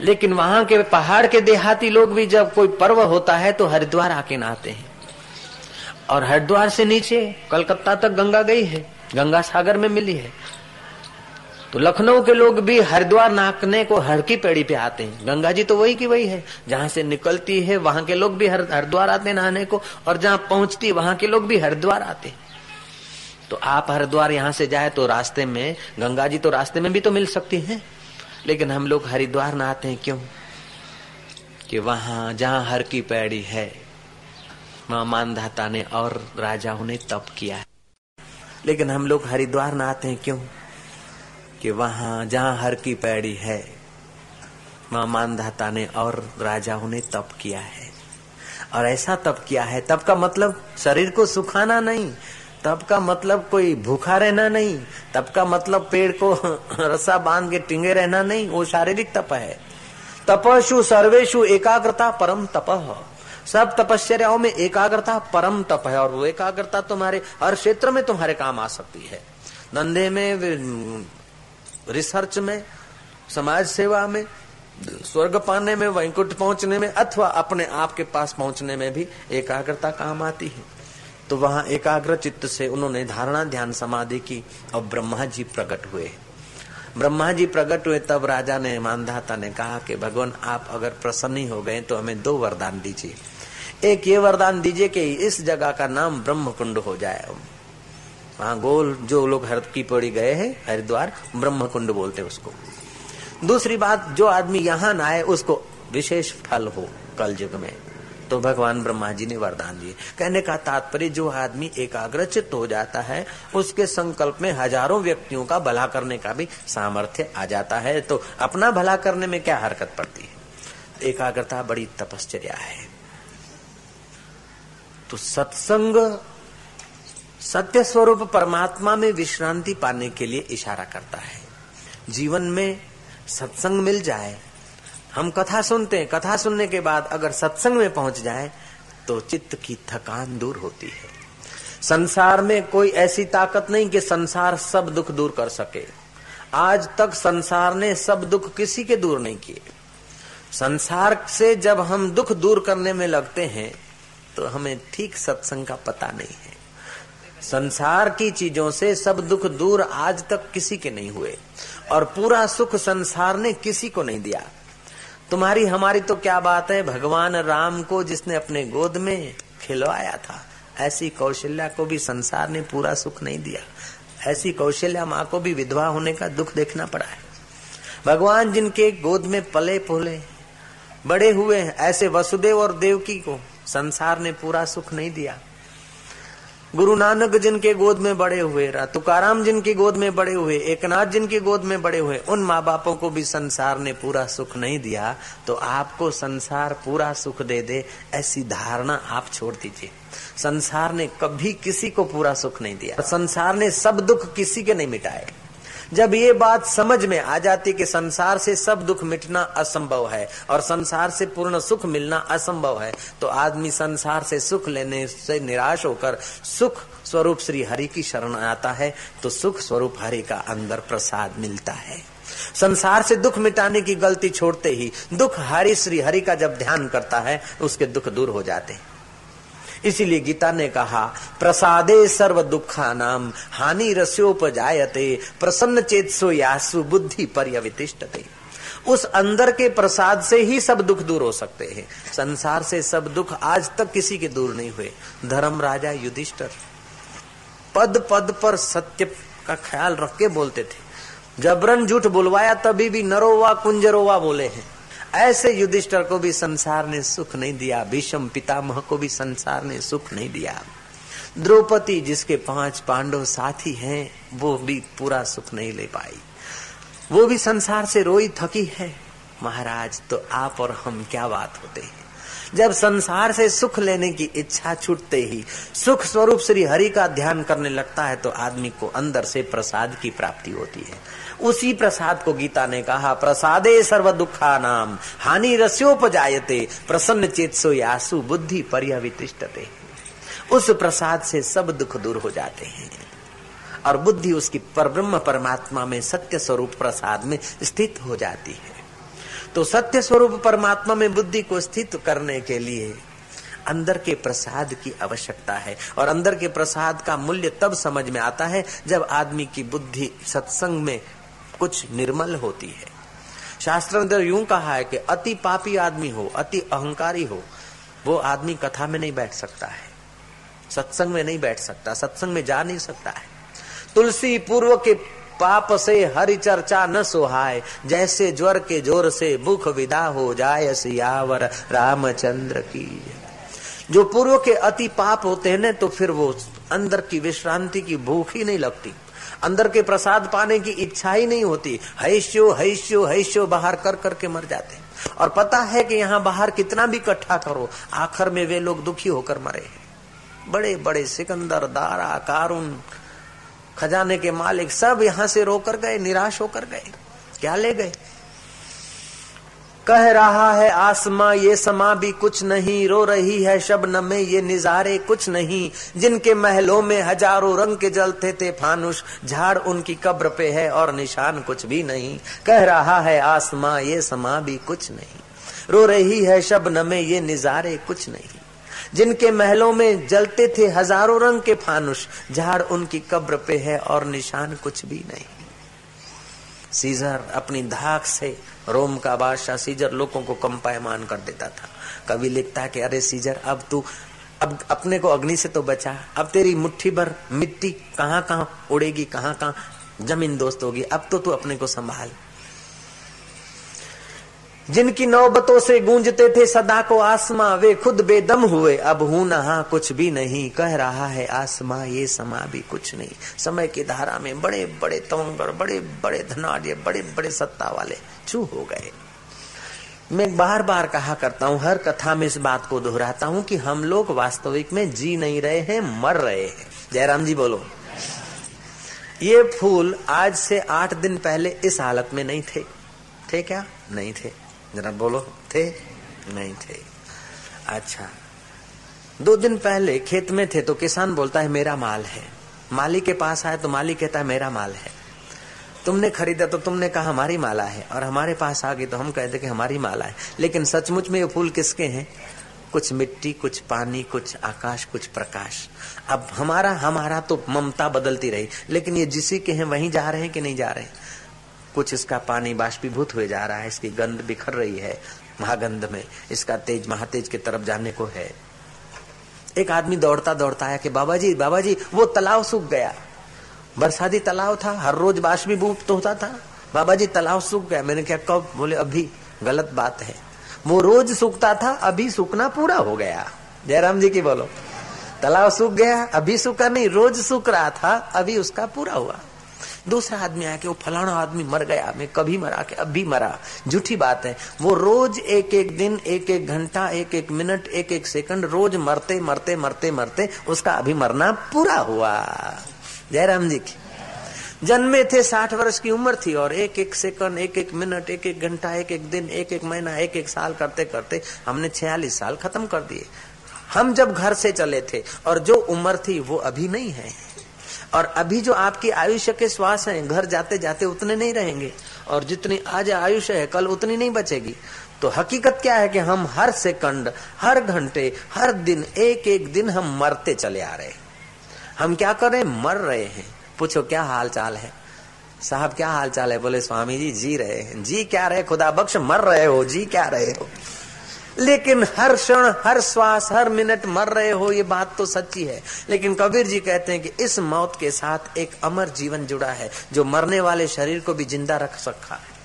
लेकिन वहाँ के पहाड़ के देहाती लोग भी जब कोई पर्व होता है तो हरिद्वार आके नहाते हैं। और हरिद्वार से नीचे कलकत्ता तक गंगा गई है, गंगा सागर में मिली है। तो लखनऊ के लोग भी हरिद्वार नाकने को हर की पेड़ी पे आते हैं। गंगा जी तो वही की वही है। जहाँ से निकलती है, वहाँ के लोग भी हरिद्वार आते नहाने को, और जहाँ पहुँचती वहाँ के लोग भी हरिद्वार आते हैं। तो आप हरिद्वार यहाँ से जाए तो रास्ते में, गंगा जी तो रास्ते में भी तो मिल सकती है। लेकिन हम लोग हरिद्वार नहाते हैं क्यों? कि वहाँ, जहाँ हर की पैड़ी है, वहाँ मानधाता ने और राजाओं ने तप किया है। लेकिन हम लोग हरिद्वार नहाते हैं क्यों? कि वहाँ, जहाँ हर की पैड़ी है, वहाँ मानधाता ने और राजाओं ने तप किया है। और ऐसा तप किया है तब का मतलब शरीर को सुखाना नहीं तब का मतलब कोई भूखा रहना नहीं, तब का मतलब पेड़ को (laughs) रस्सा बाँध के टिंगे रहना नहीं, वो शारीरिक तप है। तपशु सर्वेशु एकाग्रता परम तप। सब तपस्याओं में एकाग्रता परम तप है, और वो एकाग्रता तुम्हारे हर क्षेत्र में तुम्हारे काम आ सकती है। धंधे में, रिसर्च में, समाज सेवा में, स्वर्ग पाने में, वैकुंठ पहुँचने में, अथवा अपने आप के पास पहुँचने में भी एकाग्रता काम आती है। तो वहाँ एकाग्र चित्त से उन्होंने धारणा ध्यान समाधि की और ब्रह्मा जी प्रकट हुए। ब्रह्मा जी प्रकट हुए तब राजा ने, मानधाता ने कहा कि भगवान, आप अगर प्रसन्न हो गए तो हमें दो वरदान दीजिए। एक ये वरदान दीजिए कि इस जगह का नाम ब्रह्म कुंड हो जाए। वहाँ गोल जो लोग हर की पड़ी गए हैं, हरिद्वार ब्रह्म कुंड बोलते उसको। दूसरी बात, जो आदमी यहाँ ना आए, उसको विशेष फल हो कल युग में। तो भगवान ब्रह्मा जी ने वरदान दिए। कहने का तात्पर्य, जो आदमी एकाग्रचित हो जाता है, उसके संकल्प में हज़ारों व्यक्तियों का भला करने का भी सामर्थ्य आ जाता है। तो अपना भला करने में क्या हरकत पड़ती है? एकाग्रता बड़ी तपश्चर्या है। तो सत्संग, सत्य स्वरूप परमात्मा में विश्रांति पाने के लिए इशारा करता है। जीवन में सत्संग मिल जाए हम कथा सुनते हैं। कथा सुनने के बाद अगर सत्संग में पहुँच जाए तो चित्त की थकान दूर होती है। संसार में कोई ऐसी ताकत नहीं कि संसार सब दुख दूर कर सके। आज तक संसार ने सब दुख किसी के दूर नहीं किए। संसार से जब हम दुख दूर करने में लगते हैं तो हमें ठीक सत्संग का पता नहीं है। संसार की चीज़ों से सब दुख दूर आज तक किसी के नहीं हुए। और पूरा सुख संसार ने किसी को नहीं दिया। तुम्हारी हमारी तो क्या बात है? भगवान राम को जिसने अपने गोद में खिलवाया था, ऐसी कौशल्या को भी संसार ने पूरा सुख नहीं दिया। ऐसी कौशल्या माँ को भी विधवा होने का दुख देखना पड़ा है। भगवान जिनके गोद में पले पोले बड़े हुए ऐसे वसुदेव और देवकी को संसार ने पूरा सुख नहीं दिया। गुरु नानक जिनके गोद में बड़े हुए तुकाराम जिनकी गोद में बड़े हुए, एकनाथ जिनकी गोद में बड़े हुए, उन माँ बापों को भी संसार ने पूरा सुख नहीं दिया तो आपको संसार पूरा सुख दे दे, ऐसी धारणा आप छोड़ दीजिए। संसार ने कभी किसी को पूरा सुख नहीं दिया। संसार ने सब दुख किसी के नहीं मिटाए। जब ये बात समझ में आ जाती कि संसार से सब दुख मिटना असंभव है और संसार से पूर्ण सुख मिलना असंभव है तो आदमी संसार से सुख लेने से निराश होकर सुख स्वरूप श्री हरि की शरण आता है तो सुख स्वरूप हरि का अंदर प्रसाद मिलता है। संसार से दुख मिटाने की गलती छोड़ते ही दुख हरि, श्री हरि का जब ध्यान करता है, उसके दुख दूर हो जाते हैं। इसीलिए गीता ने कहा, प्रसादे सर्व दुखा नाम हानि रस्योपजायते, प्रसन्न चेत सो यासु बुद्धि पर्यवितिष्ठते। उस अंदर के प्रसाद से ही सब दुख दूर हो सकते हैं। संसार से सब दुख आज तक किसी के दूर नहीं हुए। धर्म राजा युधिष्ठर पद पद पर सत्य का ख्याल रख के बोलते थे। जबरन झूठ बुलवाया, तभी भी नरोवा, कुंजरोवा बोले हैं। ऐसे युधिष्ठर को भी संसार ने सुख नहीं दिया, भीषम पितामह को भी संसार ने सुख नहीं दिया। द्रौपदी जिसके पाँच पांडव साथी हैं, वो भी पूरा सुख नहीं ले पाई। वो भी संसार से रोई थकी है। महाराज तो आप और हम क्या बात होते हैं? जब संसार से सुख लेने की इच्छा छूटते ही, सुख स्वरूप श्री हरि का ध्यान करने लगता है तो आदमी को अंदर से प्रसाद की प्राप्ति होती है। उसी प्रसाद को गीता ने कहा, प्रसादे सर्व दुखा नाम हानि रस्योपजायते, प्रसन्न चेतसो यासु बुद्धि पर्यवितिष्ठते। उस प्रसाद से सब दुख दूर हो जाते हैं। और बुद्धि उसकी पर ब्रह्म परमात्मा में सत्य स्वरूप प्रसाद में स्थित हो जाती है। तो सत्य स्वरूप परमात्मा में बुद्धि को स्थित करने के लिए अंदर के प्रसाद की आवश्यकता है। और अंदर के प्रसाद का मूल्य तब समझ में आता है जब आदमी की बुद्धि सत्संग में कुछ निर्मल होती है। शास्त्र यूँ कहा है कि अति पापी आदमी हो, अति अहंकारी हो, वो आदमी कथा में नहीं बैठ सकता है। सत्संग में नहीं बैठ सकता, सत्संग में जा नहीं सकता है। तुलसी पूर्व के पाप से हरि चर्चा न सुहाय जैसे ज्वर के ज़ोर से भूख विदा हो जाए सियावर रामचंद्र की। जो पूर्व के अति पाप होते हैं ना तो फिर वो अंदर की विश्रांति की भूख ही नहीं लगती। अंदर के प्रसाद पाने की इच्छा ही नहीं होती। हैश्यो हैश्यो हैश्यो, बाहर कर करके मर जाते हैं। और पता है कि यहाँ बाहर कितना भी इकट्ठा करो, आखिर में वे लोग दुखी होकर मरे हैं। बड़े बड़े सिकंदर, दारा कारून खजाने के मालिक सब यहाँ से रोकर गए, निराश होकर गए। क्या ले गए? कह रहा है, आसमा ये समा भी कुछ नहीं, रो रही है शबनम में ये निजारे कुछ नहीं। जिनके महलों में हज़ारों रंग के जलते थे फानुष, झाड़ उनकी कब्र पे है और निशान कुछ भी नहीं। कह रहा है, आसमां ये समा भी कुछ नहीं। रो रही है शबनम में ये निजारे कुछ नहीं। जिनके महलों में जलते थे हज़ारों रंग के फानुष, झाड़ उनकी कब्र पे है और निशान कुछ भी नहीं। सीजर अपनी धाक से रोम का बादशाह सीजर लोगों को कंपायमान कर देता था। कवि लिखता है कि, अरे सीजर, अब तू, अब अपने को अग्नि से तो बचा। अब तेरी मुट्ठी भर मिट्टी कहाँ कहाँ उड़ेगी, कहाँ कहाँ ज़मीन दोस्त होगी। अब तो तू अपने को संभाल। जिनकी नौबतों से गूंजते थे सदा को आसमां, वे खुद बेदम हुए। अब हूँ नहा कुछ भी नहीं। कह रहा है आसमां, ये समा भी कुछ नहीं। समय की धारा में बड़े बड़े तवंगर बड़े बड़े धनाढ़ बड़े बड़े सत्ता वाले चू हो गए। मैं बार बार कहा करता हूँ, हर कथा में इस बात को दोहराता हूँ कि हम लोग वास्तविक में जी नहीं रहे हैं, मर रहे हैं। जयराम जी बोलो। ये फूल आज से आठ दिन पहले इस हालत में नहीं थे। थे क्या? नहीं थे। जरा बोलो। थे? नहीं थे। अच्छा। दो दिन पहले खेत में थे तो किसान बोलता है, मेरा माल है। माली के पास आया तो माली कहता है, मेरा माल है। तुमने खरीदा तो तुमने कहा हमारी माला है, और हमारे पास आ गई तो हम कहते कि हमारी माला है। लेकिन सचमुच में ये फूल किसके हैं? कुछ मिट्टी, कुछ पानी, कुछ आकाश, कुछ प्रकाश। अब हमारा हमारा तो ममता बदलती रही, लेकिन ये जिसी के हैं, वहीं जा रहे हैं कि नहीं जा रहे? हैं कुछ इसका पानी बाष्पीभूत हुए जा रहा है, इसकी गंध बिखर रही है महागंध में, इसका तेज, महातेज की तरफ़ जाने को है। एक आदमी दौड़ता दौड़ता आया कि, बाबा जी बाबा जी, वो तालाब सूख गया। बरसाती तालाब था, हर रोज बाष्पीभूत तो होता था। बाबा जी तालाब सूख गया। मैंने क्या कब? बोले, अभी। गलत बात है। वो रोज सूखता था, अभी सूखना पूरा हो गया। जयराम जी की बोलो। तालाब सूख गया, अभी सूखा नहीं, रोज सूख रहा था, अभी उसका पूरा हुआ। दूसरा आदमी आया कि वो फलाना आदमी मर गया, मैं कभी मरा, के अभी मरा। झूठी बात है। वो रोज एक एक दिन एक एक घंटा एक एक मिनट एक एक सेकंड रोज मरते मरते मरते मरते उसका अभी मरना पूरा हुआ। जयराम जी की। जन्मे थे साठ वर्ष की उम्र थी और एक एक सेकंड, एक एक मिनट, एक एक घंटा, एक एक दिन, एक एक महीना, एक एक साल करते करते हमने छियालीस साल खत्म कर दिए। हम जब घर से चले थे और जो उम्र थी वो अभी नहीं है। और अभी जो आपकी आयुष्य के श्वास हैं, घर जाते जाते उतने नहीं रहेंगे। और जितनी आज आयुष्य है, कल उतनी नहीं बचेगी। तो हकीकत क्या है कि हम हर सेकंड, हर घंटे, हर दिन, एक एक दिन हम मरते चले आ रहे हम क्या कर रहे हैं? मर रहे हैं। पूछो, क्या हाल चाल है? साहब, क्या हाल चाल है? बोले, स्वामी जी जी रहे हैं। जी क्या रहे? खुदा बख्श, मर रहे हो, जी क्या रहे हो? लेकिन हर क्षण, हर श्वास, हर मिनट मर रहे हो, ये बात तो सच्ची है। लेकिन कबीर जी कहते हैं कि इस मौत के साथ एक अमर जीवन जुड़ा है, जो मरने वाले शरीर को भी ज़िंदा रख सकता है।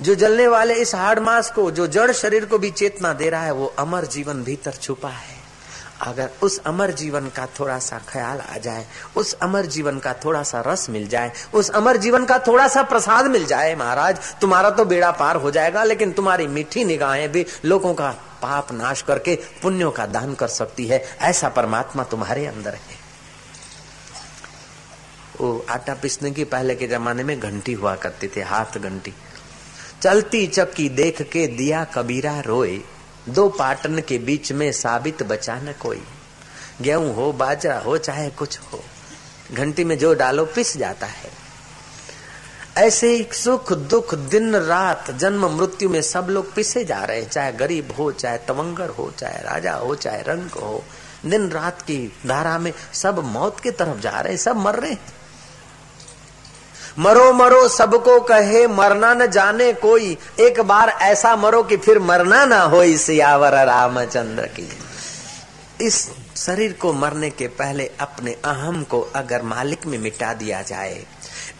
जो जलने वाले इस हार्ड मास को, जो जड़ शरीर को भी चेतना दे रहा है, वो अमर जीवन भीतर छुपा है। अगर उस अमर जीवन का थोड़ा सा ख्याल आ जाए, उस अमर जीवन का थोड़ा सा रस मिल जाए, उस अमर जीवन का थोड़ा सा प्रसाद मिल जाए महाराज, तुम्हारा तो बेड़ा पार हो जाएगा, लेकिन तुम्हारी मीठी निगाहें भी लोगों का पाप नाश करके पुण्यों का दान कर सकती है, ऐसा परमात्मा तुम्हारे अंदर है। वो आटा पीसने की पहले के जमाने में घंटी हुआ करती थी, हाथ घंटी। चलती चक्की देख के दिया कबीरा रोए दो पाटन के बीच में साबित बचा न कोई। गेहूँ हो, बाजरा हो, चाहे कुछ हो, घंटी में जो डालो, पिस जाता है। ऐसे ही सुख दुख दिन रात, जन्म मृत्यु में सब लोग पिसे जा रहे हैं, चाहे गरीब हो, चाहे तवंगर हो, चाहे राजा हो, चाहे रंग हो। दिन रात की धारा में सब मौत की तरफ़ जा रहे हैं, सब मर रहे हैं। मरो मरो सबको कहे, मरना न जाने कोई। एक बार ऐसा मरो कि फिर मरना ना हो सियावर रामचंद्र की। इस शरीर को मरने के पहले अपने अहम को अगर मालिक में मिटा दिया जाए,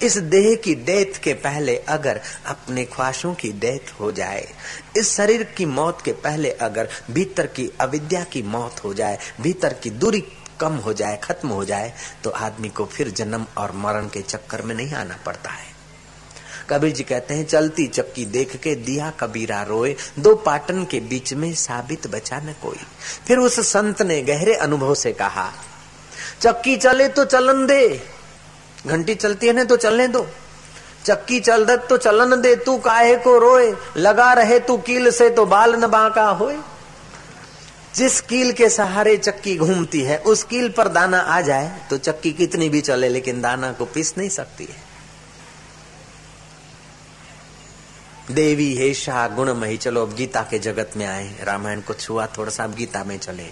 इस देह की डेथ के पहले अगर अपने ख्वाहिशों की डेथ हो जाए, इस शरीर की मौत के पहले अगर भीतर की अविद्या की मौत हो जाए, भीतर की दूरी कम हो जाए, खत्म हो जाए तो आदमी को फिर जन्म और मरण के चक्कर में नहीं आना पड़ता है। कबीर जी कहते हैं, चलती चक्की देख के दिया कबीरा रोए, दो पाटन के बीच में साबित बचा न कोई। फिर उस संत ने गहरे अनुभव से कहा, चक्की चले तो चलन दे। घंटी चलती है ना तो चलने दो। चक्की चल दत तो चलन दे, तू काहे को रोए? लगा रहे तू कील से तो बाल न बांका होए। जिस कील के सहारे चक्की घूमती है, उस कील पर दाना आ जाए तो चक्की कितनी भी चले, लेकिन दाना को पीस नहीं सकती है। देवी हेशा गुणमयी चलो अब गीता के जगत में आए। रामायण को छुआ थोड़ा सा, अब गीता में चले।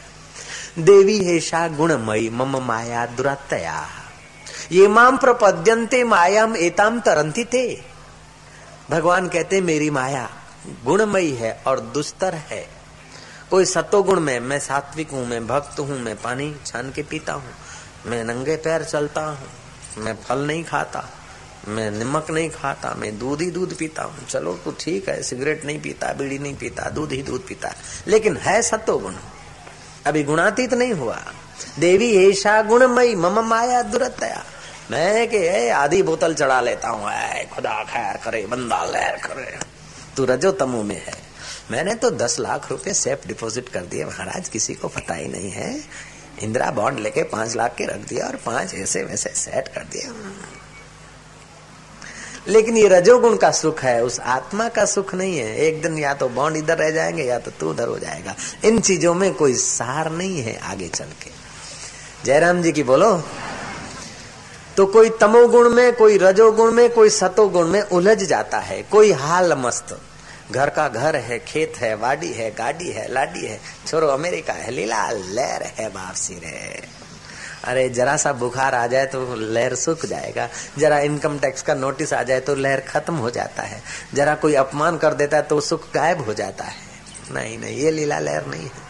देवी हेशा गुणमयी मम माया दुरातया ये माम प्रपद्यंते मायाम, एताम तरंती थे भगवान कहते मेरी माया गुणमयी है और दुस्तर है। कोई सतोगुण में, मैं सात्विक हूँ, मैं भक्त हूँ, मैं पानी छान के पीता हूँ, मैं नंगे पैर चलता हूँ, मैं फल नहीं खाता, मैं नमक नहीं खाता, मैं दूध ही दूध पीता हूँ। चलो तो ठीक है, सिगरेट नहीं पीता, बीड़ी नहीं पीता, दूध ही दूध पीता लेकिन है सतोगुण। अभी गुणातीत नहीं हुआ। देवी ऐसा गुणमयी मम माया दुरतया। मैं के आधी बोतल चढ़ा लेता हूँ खुदा खैर करे, बंदा लहर करे। तू रजो तमु में है। मैंने तो दस लाख रुपए सेफ़ डिपॉजिट कर दिए, महाराज, किसी को पता ही नहीं है। इंदिरा बॉन्ड लेके पाँच लाख के रख दिया और पाँच ऐसे वैसे सेट कर दिया। लेकिन ये रजोगुण का सुख है, उस आत्मा का सुख नहीं है। एक दिन या तो बॉन्ड इधर रह जाएँगे या तो तू उधर हो जाएगा। इन चीज़ों में कोई सार नहीं है आगे चल के। जयराम जी की बोलो तो कोई तमोगुण में, कोई रजोगुण में, कोई सतोगुण में उलझ जाता है, कोई हाल मस्त। घर का घर है, खेत है, वाडी है, गाड़ी है, लाडी है। छोरो अमेरिका है, लीला लहर है बापसी रे अरे जरा सा बुखार आ जाए तो लहर सूख जाएगा। जरा इनकम टैक्स का नोटिस आ जाए तो लहर खत्म हो जाता है। जरा कोई अपमान कर देता है तो सुख गायब हो जाता है। नहीं नहीं, ये लीला लहर नहीं है।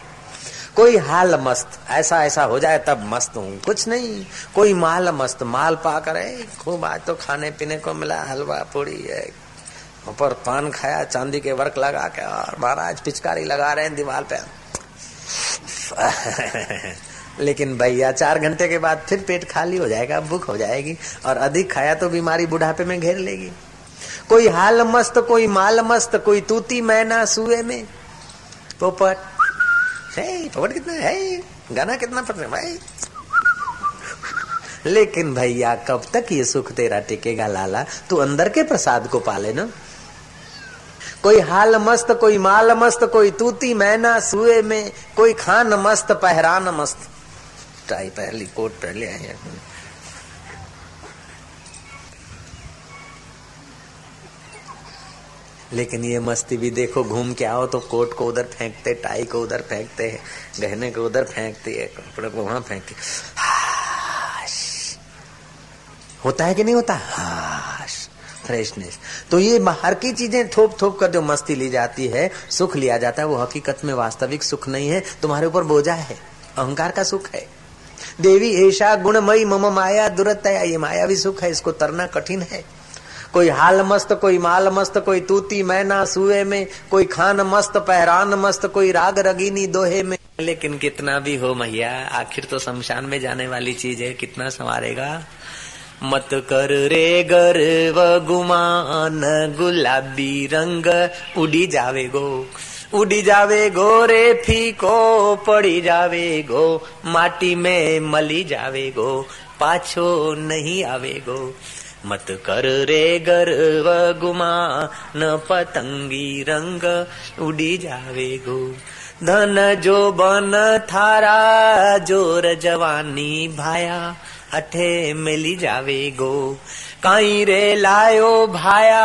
कोई हाल मस्त, ऐसा ऐसा हो जाए तब मस्त हूँ। कुछ नहीं, कोई माल मस्त, माल पा कर खूब आज तो खाने पीने को मिला, हलवा पूरी है ऊपर पान खाया, चांदी के वर्क लगा के, और महाराज पिचकारी लगा रहे हैं दीवार पे। (laughs) लेकिन भैया, चार घंटे के बाद फिर पेट खाली हो जाएगा, भूख हो जाएगी, और अधिक खाया तो बीमारी बुढ़ापे में घेर लेगी। कोई हाल मस्त, कोई माल मस्त, कोई तूती मैना सुए में। पोपट है पोपट कितना है गाना कितना पड़ रहा भाई? (laughs) लेकिन भैया, कब तक ये सुख तेरा टिकेगा, लाला? तू अंदर के प्रसाद को पाले ना। कोई हाल मस्त, कोई माल मस्त, कोई तूती मैना, सुए में, कोई खान मस्त, पहरान मस्त। टाई पहन ली, कोट पहन लिया है। लेकिन ये मस्ती भी देखो, घूम के आओ तो कोट को उधर फेंकते, टाई को उधर फेंकते गहने को उधर फेंकते है, कपड़े को वहाँ फेंकते होता है कि नहीं होता? हाश। फ्रेशनेस तो ये बाहर की चीज़ें थोप थोप कर जो मस्ती ली जाती है, सुख लिया जाता है, वो हकीकत में वास्तविक सुख नहीं है, तुम्हारे ऊपर बोझा है, अहंकार का सुख है। देवी ऐसा गुणमयी मम माया दुरतया, ये माया भी सुख है, इसको तरना कठिन है। कोई हाल मस्त, कोई माल मस्त, कोई तूती मैना सुए में, कोई खान मस्त, पहरान मस्त, कोई राग रगीनी दोहे में। लेकिन कितना भी हो मैया, आखिर तो शमशान में जाने वाली चीज़ है, कितना संवारेगा? मत कर रे गर्व गुमान गुलाबी रंग। उड़ी जावे गो, उड़ी जावे गो रे फीको, पड़ी जावे गो, माटी में मली जावे गो, पाछो नहीं आवे गो। मत कर रे गर्व गुमान पतंगी रंग। उड़ी जावे गो। धन जो बन थारा, ज़ोर जवानी भाया। अठे मिली जावे गो काई रे लायो भाया,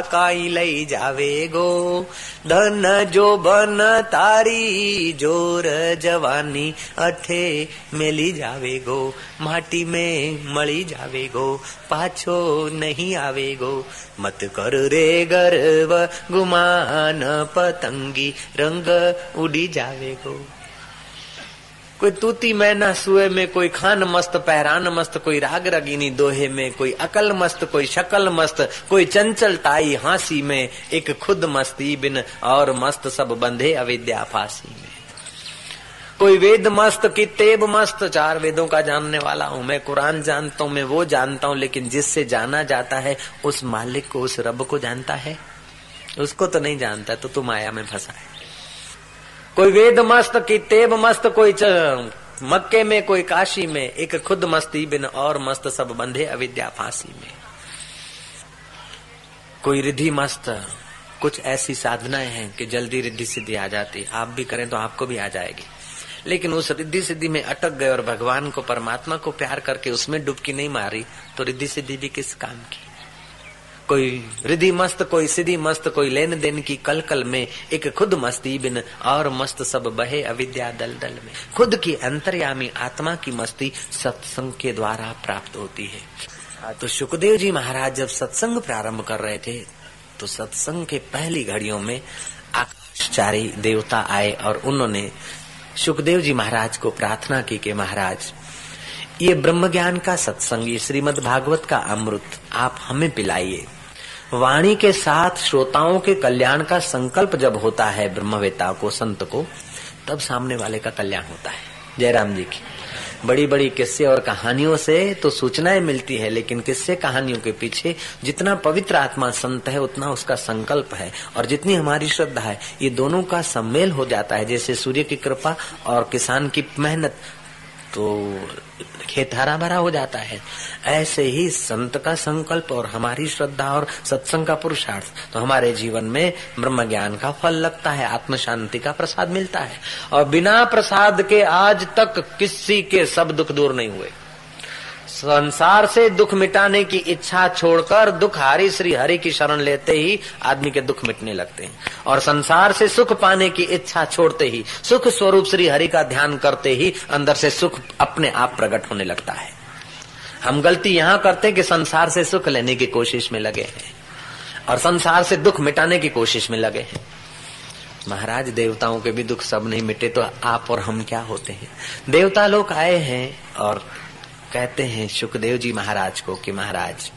काई लई जावे गो धन जो बन तारी, ज़ोर जवानी, अठे मिली जावे गो माटी में मળી जावे गो पाछो नहीं आवे गो मत कर रे गर्व, गुमान पतंगी, रंग उड़ी जावे गो कोई तूती मैना सुए में, कोई खान मस्त पहरान मस्त, कोई राग रगीनी दोहे में, कोई अकल मस्त, कोई शकल मस्त, कोई चंचल ताई हासी में, एक खुद मस्ती बिन और मस्त सब बंधे अविद्या फांसी में। कोई वेद मस्त की तेब मस्त, चार वेदों का जानने वाला हूँ मैं, कुरान जानता हूँ मैं, वो जानता हूँ, लेकिन जिससे जाना जाता है, उस मालिक को, उस रब को जानता है? उसको तो नहीं जानता तो तू माया में फंसा है। कोई वेद मस्त की तेब मस्त, कोई मक्के में, कोई काशी में, एक खुद मस्ती बिन और मस्त, सब बंधे अविद्या फांसी में। कोई रिद्धि मस्त, कुछ ऐसी साधनाएँ हैं कि जल्दी रिद्धि सिद्धि आ जाती। आप भी करें तो आपको भी आ जाएगी। लेकिन उस रिद्धि सिद्धि में अटक गए और भगवान को, परमात्मा को प्यार करके उसमें डुबकी नहीं मारी तो रिद्धि सिद्धि भी किस काम की? कोई रिधि मस्त, कोई सिद्धि मस्त, कोई लेन देन की कल कल में एक खुद मस्ती बिन, और मस्त सब बहे अविद्या दल दल में। खुद की अंतर्यामी आत्मा की मस्ती सत्संग के द्वारा प्राप्त होती है। तो सुखदेव जी महाराज जब सत्संग प्रारंभ कर रहे थे तो सत्संग के पहली घड़ियों में आकाशचारी देवता आए, और उन्होंने सुखदेव जी महाराज को प्रार्थना की कि महाराज, ये ब्रह्म ज्ञान का सत्संग, ये श्रीमद भागवत का अमृत आप हमें पिलाइए। वाणी के साथ श्रोताओं के कल्याण का संकल्प जब होता है ब्रह्मवेता को, संत को, तब सामने वाले का कल्याण होता है। जयराम जी की। बड़ी बड़ी किस्से और कहानियों से तो सूचनाएँ मिलती है, लेकिन किस्से कहानियों के पीछे जितना पवित्र आत्मा संत है, उतना उसका संकल्प है। और जितनी हमारी श्रद्धा है, ये दोनों का सम्मेल हो जाता है। जैसे सूर्य की कृपा और किसान की मेहनत तो खेत हरा भरा हो जाता है। ऐसे ही संत का संकल्प और हमारी श्रद्धा और सत्संग का पुरुषार्थ तो हमारे जीवन में ब्रह्म ज्ञान का फल लगता है आत्म शांति का प्रसाद मिलता है। और बिना प्रसाद के आज तक किसी के सब दुख दूर नहीं हुए। संसार से दुख मिटाने की इच्छा छोड़कर दुख हारी श्री हरि की शरण लेते ही आदमी के दुख मिटने लगते हैं। और संसार से सुख पाने की इच्छा छोड़ते ही, सुख स्वरूप श्री हरि का ध्यान करते ही अंदर से सुख अपने आप प्रकट होने लगता है। हम गलती यहाँ करते हैं कि संसार से सुख लेने की कोशिश में लगे हैं। और संसार से दुख मिटाने की कोशिश में लगे हैं। महाराज, देवताओं के भी दुख सब नहीं मिटे तो आप और हम क्या होते हैं? देवता लोग आए हैं और कहते हैं सुखदेव जी महाराज को कि महाराज,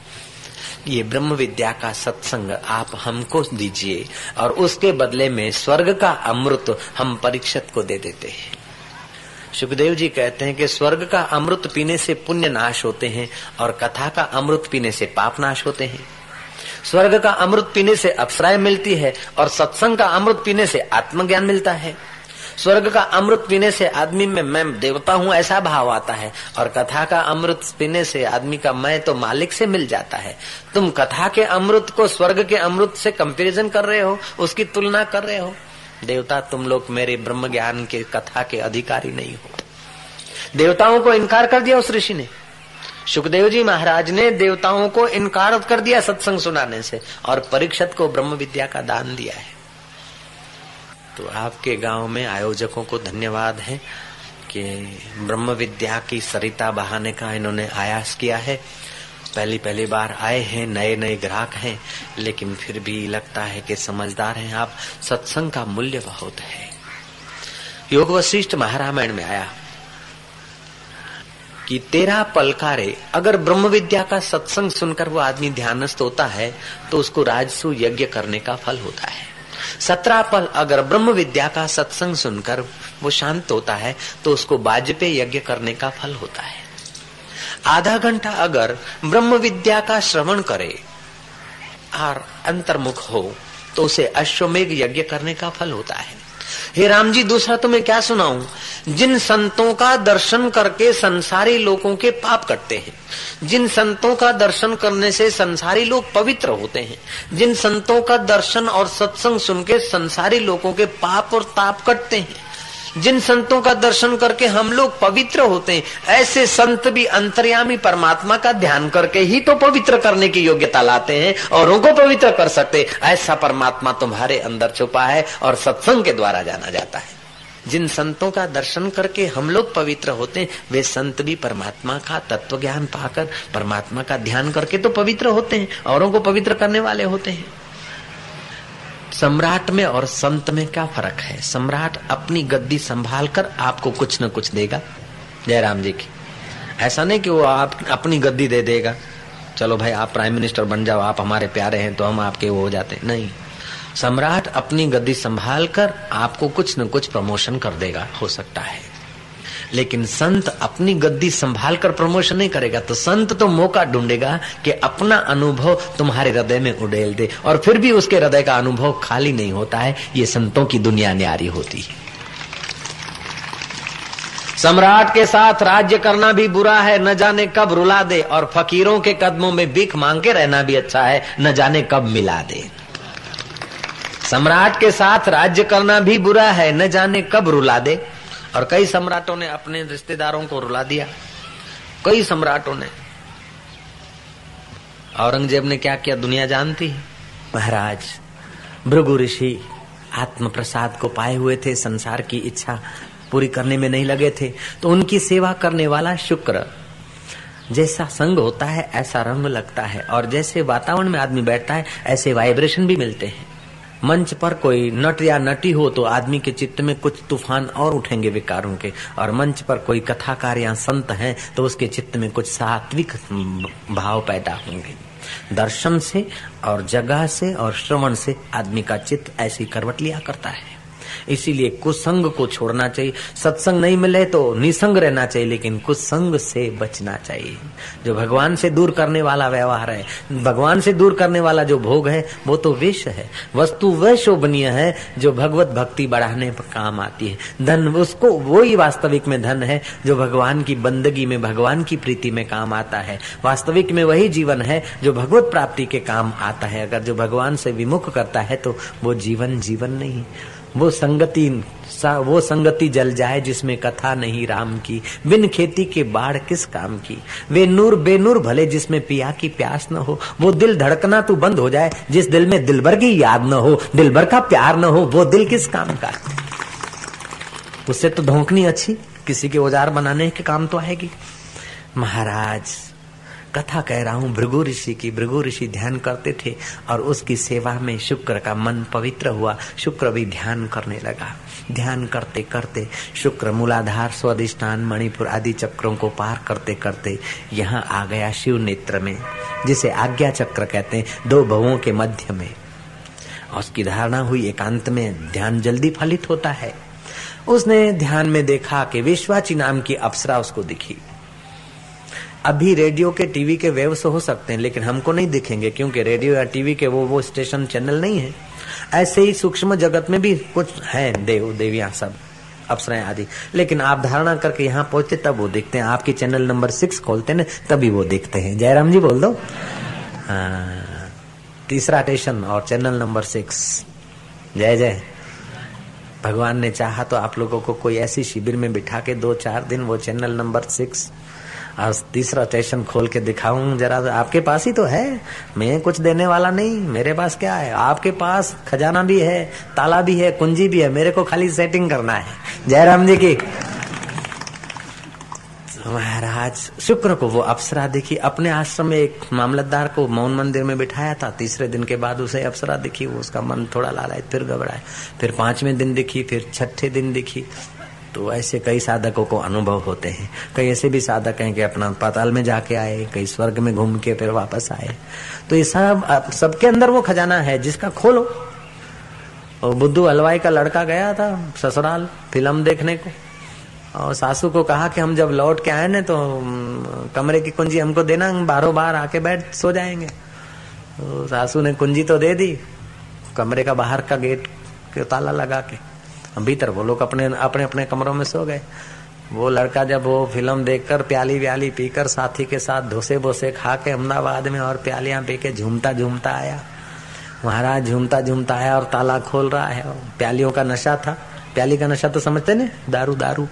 ये ब्रह्म विद्या का सत्संग आप हमको दीजिए और उसके बदले में स्वर्ग का अमृत हम परीक्षित को दे देते हैं। सुखदेव जी कहते हैं कि स्वर्ग का अमृत पीने से पुण्य नाश होते हैं और कथा का अमृत पीने से पाप नाश होते हैं। स्वर्ग का अमृत पीने से अप्सराएँ मिलती है और सत्संग का अमृत पीने से आत्मज्ञान मिलता है। स्वर्ग का अमृत पीने से आदमी में मैं देवता हूँ, ऐसा भाव आता है। और कथा का अमृत पीने से आदमी का मैं तो मालिक से मिल जाता है। तुम कथा के अमृत को स्वर्ग के अमृत से कंपैरिजन कर रहे हो, उसकी तुलना कर रहे हो। देवता, तुम लोग मेरे ब्रह्म ज्ञान के कथा के अधिकारी नहीं हो। देवताओं को इनकार कर दिया उस ऋषि ने। सुखदेव जी महाराज ने देवताओं को इनकार कर दिया सत्संग सुनाने से, और परीक्षत को ब्रह्म विद्या का दान दिया है। तो आपके गाँव में आयोजकों को धन्यवाद है कि ब्रह्म विद्या की सरिता बहाने का इन्होंने आयास किया है। पहली पहली बार आए हैं, नए नए ग्राहक हैं, लेकिन फिर भी लगता है कि समझदार हैं आप। सत्संग का मूल्य बहुत है। योग वशिष्ठ महारामायण में आया कि तेरा पलकारे, अगर ब्रह्म विद्या का सत्संग सुनकर वो आदमी ध्यानस्थ होता है तो उसको राजसु यज्ञ करने का फल होता है। सत्रह पल अगर ब्रह्म विद्या का सत्संग सुनकर वो शांत होता है तो उसको बाजपे यज्ञ करने का फल होता है। आधा घंटा अगर ब्रह्म विद्या का श्रवण करे और अंतर्मुख हो तो उसे अश्वमेघ यज्ञ करने का फल होता है। हे राम जी, दूसरा तो मैं क्या सुनाऊं? जिन संतों का दर्शन करके संसारी लोगों के पाप कटते हैं, जिन संतों का दर्शन करने से संसारी लोग पवित्र होते हैं, जिन संतों का दर्शन और सत्संग सुन के संसारी लोगों के पाप और ताप कटते हैं जिन संतों का दर्शन करके हम लोग पवित्र होते हैं, ऐसे संत भी अंतर्यामी परमात्मा का ध्यान करके ही तो पवित्र करने की योग्यता लाते हैं औरों को पवित्र कर सकते ऐसा परमात्मा तुम्हारे अंदर छुपा है और सत्संग के द्वारा जाना जाता है। जिन संतों का दर्शन करके हम लोग पवित्र होते हैं, वे संत भी परमात्मा का तत्व ज्ञान पाकर परमात्मा का ध्यान करके तो पवित्र होते हैं, औरों को पवित्र करने वाले होते हैं। सम्राट में और संत में क्या फ़र्क है? सम्राट अपनी गद्दी संभाल कर आपको कुछ न कुछ देगा। जयराम जी की। ऐसा नहीं कि वो आप अपनी गद्दी दे देगा। चलो भाई, आप प्राइम मिनिस्टर बन जाओ, आप हमारे प्यारे हैं तो हम आपके वो हो जाते। नहीं। सम्राट अपनी गद्दी संभाल कर आपको कुछ न कुछ प्रमोशन कर देगा, हो सकता है। लेकिन संत अपनी गद्दी संभाल कर प्रमोशन नहीं करेगा तो संत तो मौका ढूंढेगा कि अपना अनुभव तुम्हारे हृदय में उड़ेल दे, और फिर भी उसके हृदय का अनुभव खाली नहीं होता है, ये संतों की दुनिया न्यारी होती। है सम्राट के साथ राज्य करना भी बुरा है, न जाने कब रुला दे, और फकीरों के कदमों में भीख मांग के रहना भी अच्छा है, न जाने कब मिला दे। सम्राट के साथ राज्य करना भी बुरा है, न जाने कब रुला दे और कई सम्राटों ने अपने रिश्तेदारों को रुला दिया। कई सम्राटों ने। औरंगज़ेब ने क्या किया दुनिया जानती? है महाराज, भृगु ऋषि आत्म प्रसाद को पाए हुए थे, संसार की इच्छा पूरी करने में नहीं लगे थे तो उनकी सेवा करने वाला शुक्र, जैसा संग होता है, ऐसा रंग लगता है, और जैसे वातावरण में आदमी बैठता है, ऐसे वाइब्रेशन भी मिलते हैं। मंच पर कोई नट या नटी हो तो आदमी के चित्त में कुछ तूफ़ान और उठेंगे विकारों के। और मंच पर कोई कथाकार या संत है तो उसके चित्त में कुछ सात्विक भाव पैदा होंगे। दर्शन से और जगह से और श्रवण से आदमी का चित्त ऐसी करवट लिया करता है। इसीलिए कुसंग को छोड़ना चाहिए। सत्संग नहीं मिले तो निसंग रहना चाहिए, लेकिन कुसंग से बचना चाहिए। जो भगवान से दूर करने वाला व्यवहार है, भगवान से दूर करने वाला जो भोग है, वो तो विष है। वस्तु वह शोभनीय है जो भगवत भक्ति बढ़ाने पर काम आती है। धन, उसको वो ही वास्तविक में धन है जो भगवान की बंदगी में, भगवान की प्रीति में काम आता है। वास्तविक में वही जीवन है जो भगवत प्राप्ति के काम आता है। अगर जो भगवान से विमुख करता है तो वो जीवन जीवन नहीं। वो संगति वो संगति जल जाए जिसमें कथा नहीं राम की। बिन खेती के बाढ़ किस काम की? वे नूर बेनूर भले जिसमें पिया की प्यास न हो, वो दिल धड़कना तू बंद हो जाए, जिस दिल में दिलबर की याद न हो, दिलबर का प्यार न हो, वो दिल किस काम का? उससे तो धोकनी अच्छी, किसी के औज़ार बनाने के काम तो आएगी। महाराज कथा कह रहा हूँ। भृगु ऋषि की, भृगु ऋषि ध्यान करते थे और उसकी सेवा में शुक्र का मन पवित्र हुआ। शुक्र भी ध्यान करने लगा। ध्यान करते करते शुक्र मूलाधार स्वादिष्ठान मणिपुर आदि चक्रों को पार करते करते यहाँ आ गया शिव नेत्र में, जिसे आज्ञा चक्र कहते हैं, दो भवों के मध्य में। उसकी धारणा हुई एकांत में, ध्यान जल्दी फलित होता है। उसने ध्यान में देखा कि विश्वाची नाम की अप्सरा उसको दिखी। अभी रेडियो के टीवी के वेव्स हो सकते हैं, लेकिन हमको नहीं दिखेंगे, क्योंकि रेडियो या टीवी के वो वो स्टेशन चैनल नहीं है। ऐसे ही सूक्ष्म जगत में भी कुछ है, देव, देविया सब, अप्सराएँ आदि। लेकिन आप धारणा करके यहाँ पहुँचते, तब वो देखते हैं। आपके चैनल नंबर सिक्स खोलते हैं, तभी वो देखते हैं। जयराम जी बोल दो। हाँ तीसरा स्टेशन और चैनल नंबर सिक्स जय जय। भगवान ने चाहा तो आप लोगों को कोई ऐसी शिविर में बिठा के दो चार दिन वो चैनल नंबर सिक्स आज तीसरा स्टेशन खोल के दिखाऊँ, जरा आपके पास ही तो है। मैं कुछ देने वाला नहीं, मेरे पास क्या है? आपके पास खजाना भी है, ताला भी है, कुंजी भी है, मेरे को खाली सेटिंग करना है। जयराम जी की। महाराज, शुक्र को वो अप्सरा दिखी, अपने आश्रम में एक मामलतदार को मौन मंदिर में बिठाया था। तीसरे दिन के बाद उसे अप्सरा दिखी, वो उसका मन थोड़ा लाला फिर घबराए फिर पाँचवें दिन दिखी, फिर छठे दिन दिखी। तो ऐसे कई साधकों को अनुभव होते हैं। कई ऐसे भी साधक हैं कि अपना पाताल में जाके आए, कई स्वर्ग में घूम के फिर वापस आए। तो ये सब सबके अंदर वो खजाना है जिसका खोलो। और बुद्धू हलवाई का लड़का गया था, ससुराल, फ़िल्म देखने को। और सासू को कहा कि हम जब लौट के आए ना तो कमरे की कुंजी हमको देना, हम बारों बार आके बैठ सो जाएँगे। तो सासू ने कुंजी तो दे दी, कमरे का बाहर का गेट, के ताला लगा के। भीतर वो लोग अपने अपने अपने कमरों में सो गए। वो लड़का जब वो फ़िल्म देखकर प्याली व्याली पीकर साथी के साथ धोसे भोसे खा के अहमदाबाद में और प्यालियाँ पी के झूमता झूमता आया। महाराज झूमता झूमता आया और ताला खोल रहा है। प्यालियों का नशा था। प्याली का नशा तो समझते ना दारू दारू।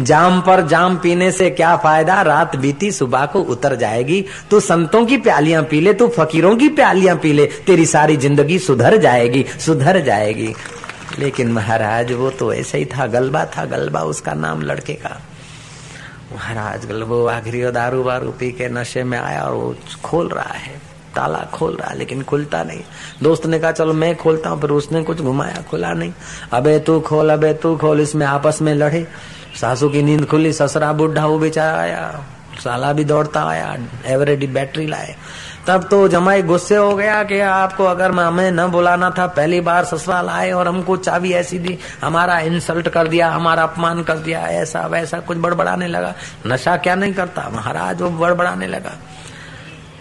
जाम पर जाम पीने से क्या फ़ायदा? रात बीती, सुबह को उतर जाएगी। तू संतों की प्यालियाँ पी ले, तू फकीरों की प्यालियाँ पी ले। तेरी सारी ज़िंदगी सुधर जाएगी सुधर जाएगी। लेकिन महाराज, वो तो ऐसा ही था, गलबा था, गलबा उसका नाम लड़के का। महाराज, गलबो आखिरी दारू बारू पी के नशे में आया और वो खोल रहा है, ताला खोल रहा है, लेकिन खुलता नहीं। दोस्त ने कहा, चलो मैं खोलता हूँ फिर उसने कुछ घुमाया, खुला नहीं। अबे तू खोल, अबे तू खोल, इसमें आपस में लड़े। सासू की नींद खुली, ससरा बुढ़ा, वो बेचारा आया, साला भी दौड़ता आया, एवरेडी बैटरी लाए। तब तो जमाई गुस्से हो गया कि आपको अगर हमें न बुलाना था, पहली बार ससुराल आए और हमको चाबी ऐसी दी, हमारा इंसल्ट कर दिया, हमारा अपमान कर दिया, ऐसा वैसा कुछ बड़बड़ाने लगा। नशा क्या नहीं करता? महाराज, वो बड़बड़ाने लगा।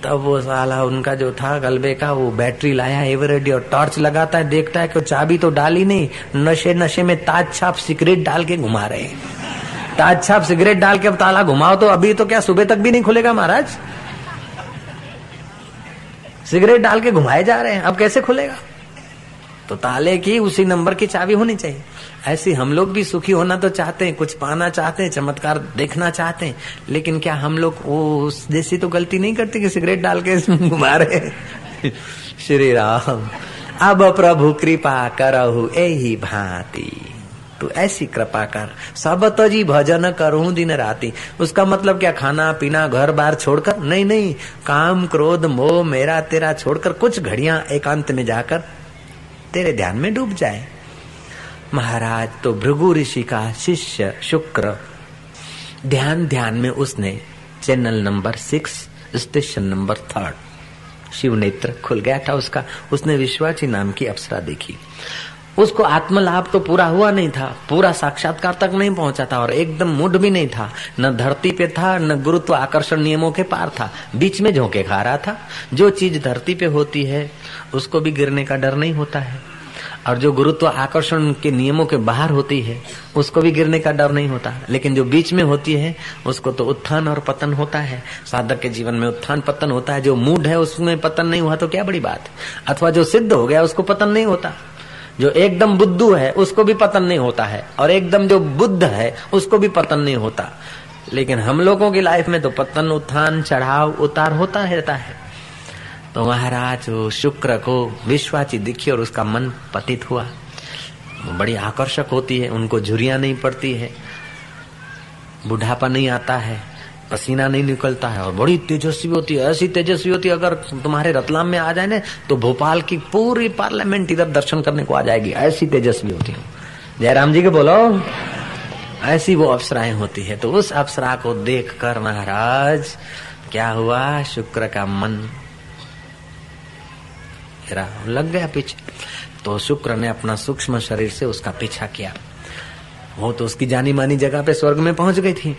तब वो साला उनका जो था, गलबे का, वो बैटरी लाया एवरेडी और टॉर्च लगाता है, देखता है कि चाबी तो डाली नहीं, नशे नशे में ताज छाप सिगरेट डाल के घुमा रहे ताज छाप सिगरेट डाल के अब ताला घुमाओ तो अभी तो क्या सुबह तक भी नहीं खुलेगा महाराज? सिगरेट डाल के घुमाए जा रहे हैं। अब कैसे खुलेगा? तो ताले की उसी नंबर की चाबी होनी चाहिए। ऐसी हम लोग भी सुखी होना तो चाहते हैं, कुछ पाना चाहते हैं, चमत्कार देखना चाहते हैं। लेकिन क्या हम लोग वो जैसी तो गलती नहीं करते कि सिगरेट डाल के घुमा रहे (laughs) श्री राम। अब प्रभु कृपा करहु यही भांति। तो ऐसी कृपा कर। सब तो जी भजन करूँ दिन राती। उसका मतलब क्या? खाना, पीना, घर बार छोड़कर? नहीं नहीं। काम, क्रोध, मोह मेरा, तेरा छोड़कर कुछ घड़िया एकांत में जाकर तेरे ध्यान में डूब जाए। महाराज तो भृगु ऋषि का शिष्य शुक्र। ध्यान ध्यान में उसने channel number six, station number third Shiv नेत्र खुल गया था उसका। उसने विश्वाची नाम की अप्सरा देखी। उसको आत्मलाभ तो पूरा हुआ नहीं था, पूरा साक्षात्कार तक नहीं पहुँचा था और एकदम मूड भी नहीं था। न धरती पे था, न गुरुत्व आकर्षण नियमों के पार था। बीच में झोंके खा रहा था। जो चीज़ धरती पे होती है, उसको भी गिरने का डर नहीं होता है। और जो गुरुत्व आकर्षण के नियमों के बाहर होती है, उसको भी गिरने का डर नहीं होता। लेकिन जो बीच में होती है, उसको तो उत्थान और पतन होता है। साधक के जीवन में उत्थान पतन होता है। जो मूड है, उसमें पतन नहीं हुआ तो क्या बड़ी बात? अथवा जो सिद्ध हो गया, उसको पतन नहीं होता। जो एकदम बुद्धू है, उसको भी पतन नहीं होता है। और एकदम जो बुद्ध है, उसको भी पतन नहीं होता। लेकिन हम लोगों की लाइफ में तो पतन, उत्थान, चढ़ाव, उतार होता रहता है। तो महाराज शुक्र को विश्वाची दिखी और उसका मन पतित हुआ। बड़ी आकर्षक होती है, उनको झुरिया नहीं पड़ती है। बुढ़ापा नहीं आता है। पसीना नहीं निकलता है और बड़ी तेजस्वी होती है। ऐसी तेजस्वी होती है, अगर तुम्हारे रतलाम में आ जाए ना तो भोपाल की पूरी पार्लियामेंट इधर दर्शन करने को आ जाएगी। ऐसी तेजस्वी होती है। जयराम जी के बोलो, ऐसी वो अप्सराएँ होती है तो उस अप्सरा को देख कर महाराज, क्या हुआ? शुक्र का मन लग गया पीछे। तो शुक्र ने अपना सूक्ष्म शरीर से उसका पीछा किया। वो तो उसकी जानी मानी जगह पे स्वर्ग में पहुँच गई थी।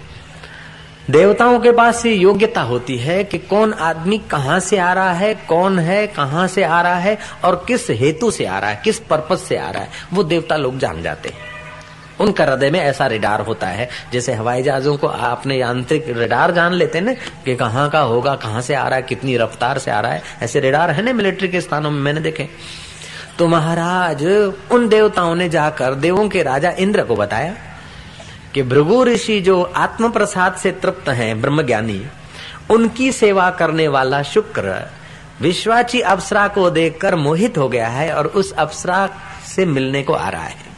देवताओं के पास ये योग्यता होती है कि कौन आदमी कहाँ से आ रहा है, कौन है, कहाँ से आ रहा है और किस हेतु से आ रहा है, किस पर्पज से आ रहा है, वो देवता लोग जान जाते हैं। उनका हृदय में ऐसा रिडार होता है, जैसे हवाई जहाजों को आपने यांत्रिक रिडार जान लेते ना, कि कहाँ का होगा, कहाँ से आ रहा है, कितनी रफ्तार से आ रहा है, ऐसे रिडार है ना मिलिट्री के स्थानों में, मैंने देखे। तो महाराज, उन देवताओं ने जाकर देवों के राजा इंद्र को बताया कि भृगु ऋषि जो आत्म प्रसाद से तृप्त हैं, ब्रह्मज्ञानी, उनकी सेवा करने वाला शुक्र, विश्वाची अप्सरा को देखकर मोहित हो गया है और उस अप्सरा से मिलने को आ रहा है।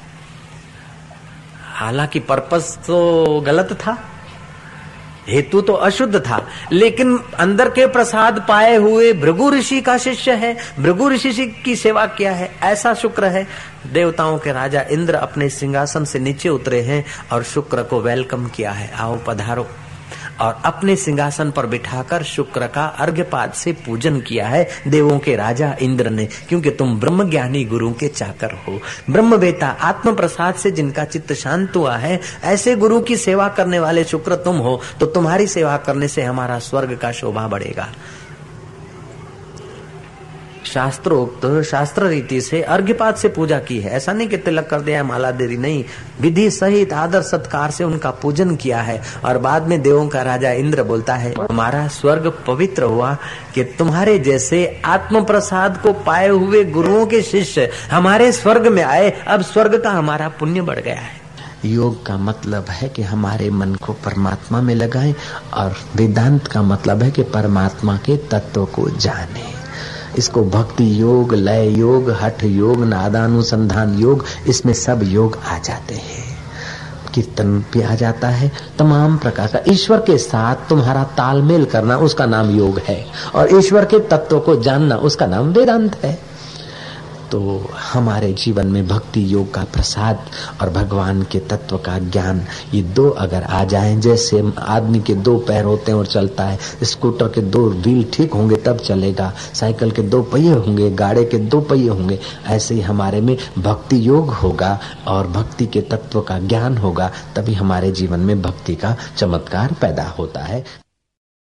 हालाँकि पर्पस तो गलत था हेतु तो अशुद्ध था, लेकिन अंदर के प्रसाद पाए हुए भृगु ऋषि का शिष्य है। भृगु ऋषि की सेवा किया है? ऐसा शुक्र है। देवताओं के राजा इंद्र अपने सिंहासन से नीचे उतरे हैं और शुक्र को वेलकम किया है। आओ पधारो। और अपने सिंहासन पर बिठाकर शुक्र का अर्घ्यपाद से पूजन किया है। देवों के राजा इंद्र ने, क्योंकि तुम ब्रह्म ज्ञानी गुरु के चाकर हो। ब्रह्म बेता आत्म प्रसाद से जिनका चित्त शांत हुआ है, ऐसे गुरु की सेवा करने वाले शुक्र तुम हो तो तुम्हारी सेवा करने से हमारा स्वर्ग का शोभा बढ़ेगा। शास्त्रोक्त शास्त्र रीति से अर्घ्यपात से पूजा की है। ऐसा नहीं कि तिलक कर दिया, माला दे दी, नहीं। विधि सहित, आदर सत्कार से उनका पूजन किया है। और बाद में देवों का राजा इंद्र बोलता है हमारा स्वर्ग पवित्र हुआ कि तुम्हारे जैसे आत्म प्रसाद को पाए हुए गुरुओं के शिष्य हमारे स्वर्ग में आए, अब स्वर्ग का हमारा पुण्य बढ़ गया है। योग का मतलब है कि हमारे मन को परमात्मा में लगाएँ और वेदांत का मतलब है कि परमात्मा के तत्व को जाने। इसको भक्ति योग, लय योग, हठ योग, नादानुसंधान योग, इसमें सब योग आ जाते हैं। कीर्तन भी आ जाता है। तमाम प्रकार का ईश्वर के साथ तुम्हारा तालमेल करना उसका नाम योग है। और ईश्वर के तत्व को जानना उसका नाम वेदांत है। तो हमारे जीवन में भक्ति योग का प्रसाद और भगवान के तत्व का ज्ञान, ये दो अगर आ जाएँ, जैसे आदमी के दो पैर होते हैं और चलता है, स्कूटर के दो व्हील ठीक होंगे तब चलेगा, साइकिल के दो पहिए होंगे, गाड़े के दो पहिए होंगे, ऐसे ही हमारे में भक्ति योग होगा और भक्ति के तत्व का ज्ञान होगा, तभी हमारे जीवन में भक्ति का चमत्कार पैदा होता है।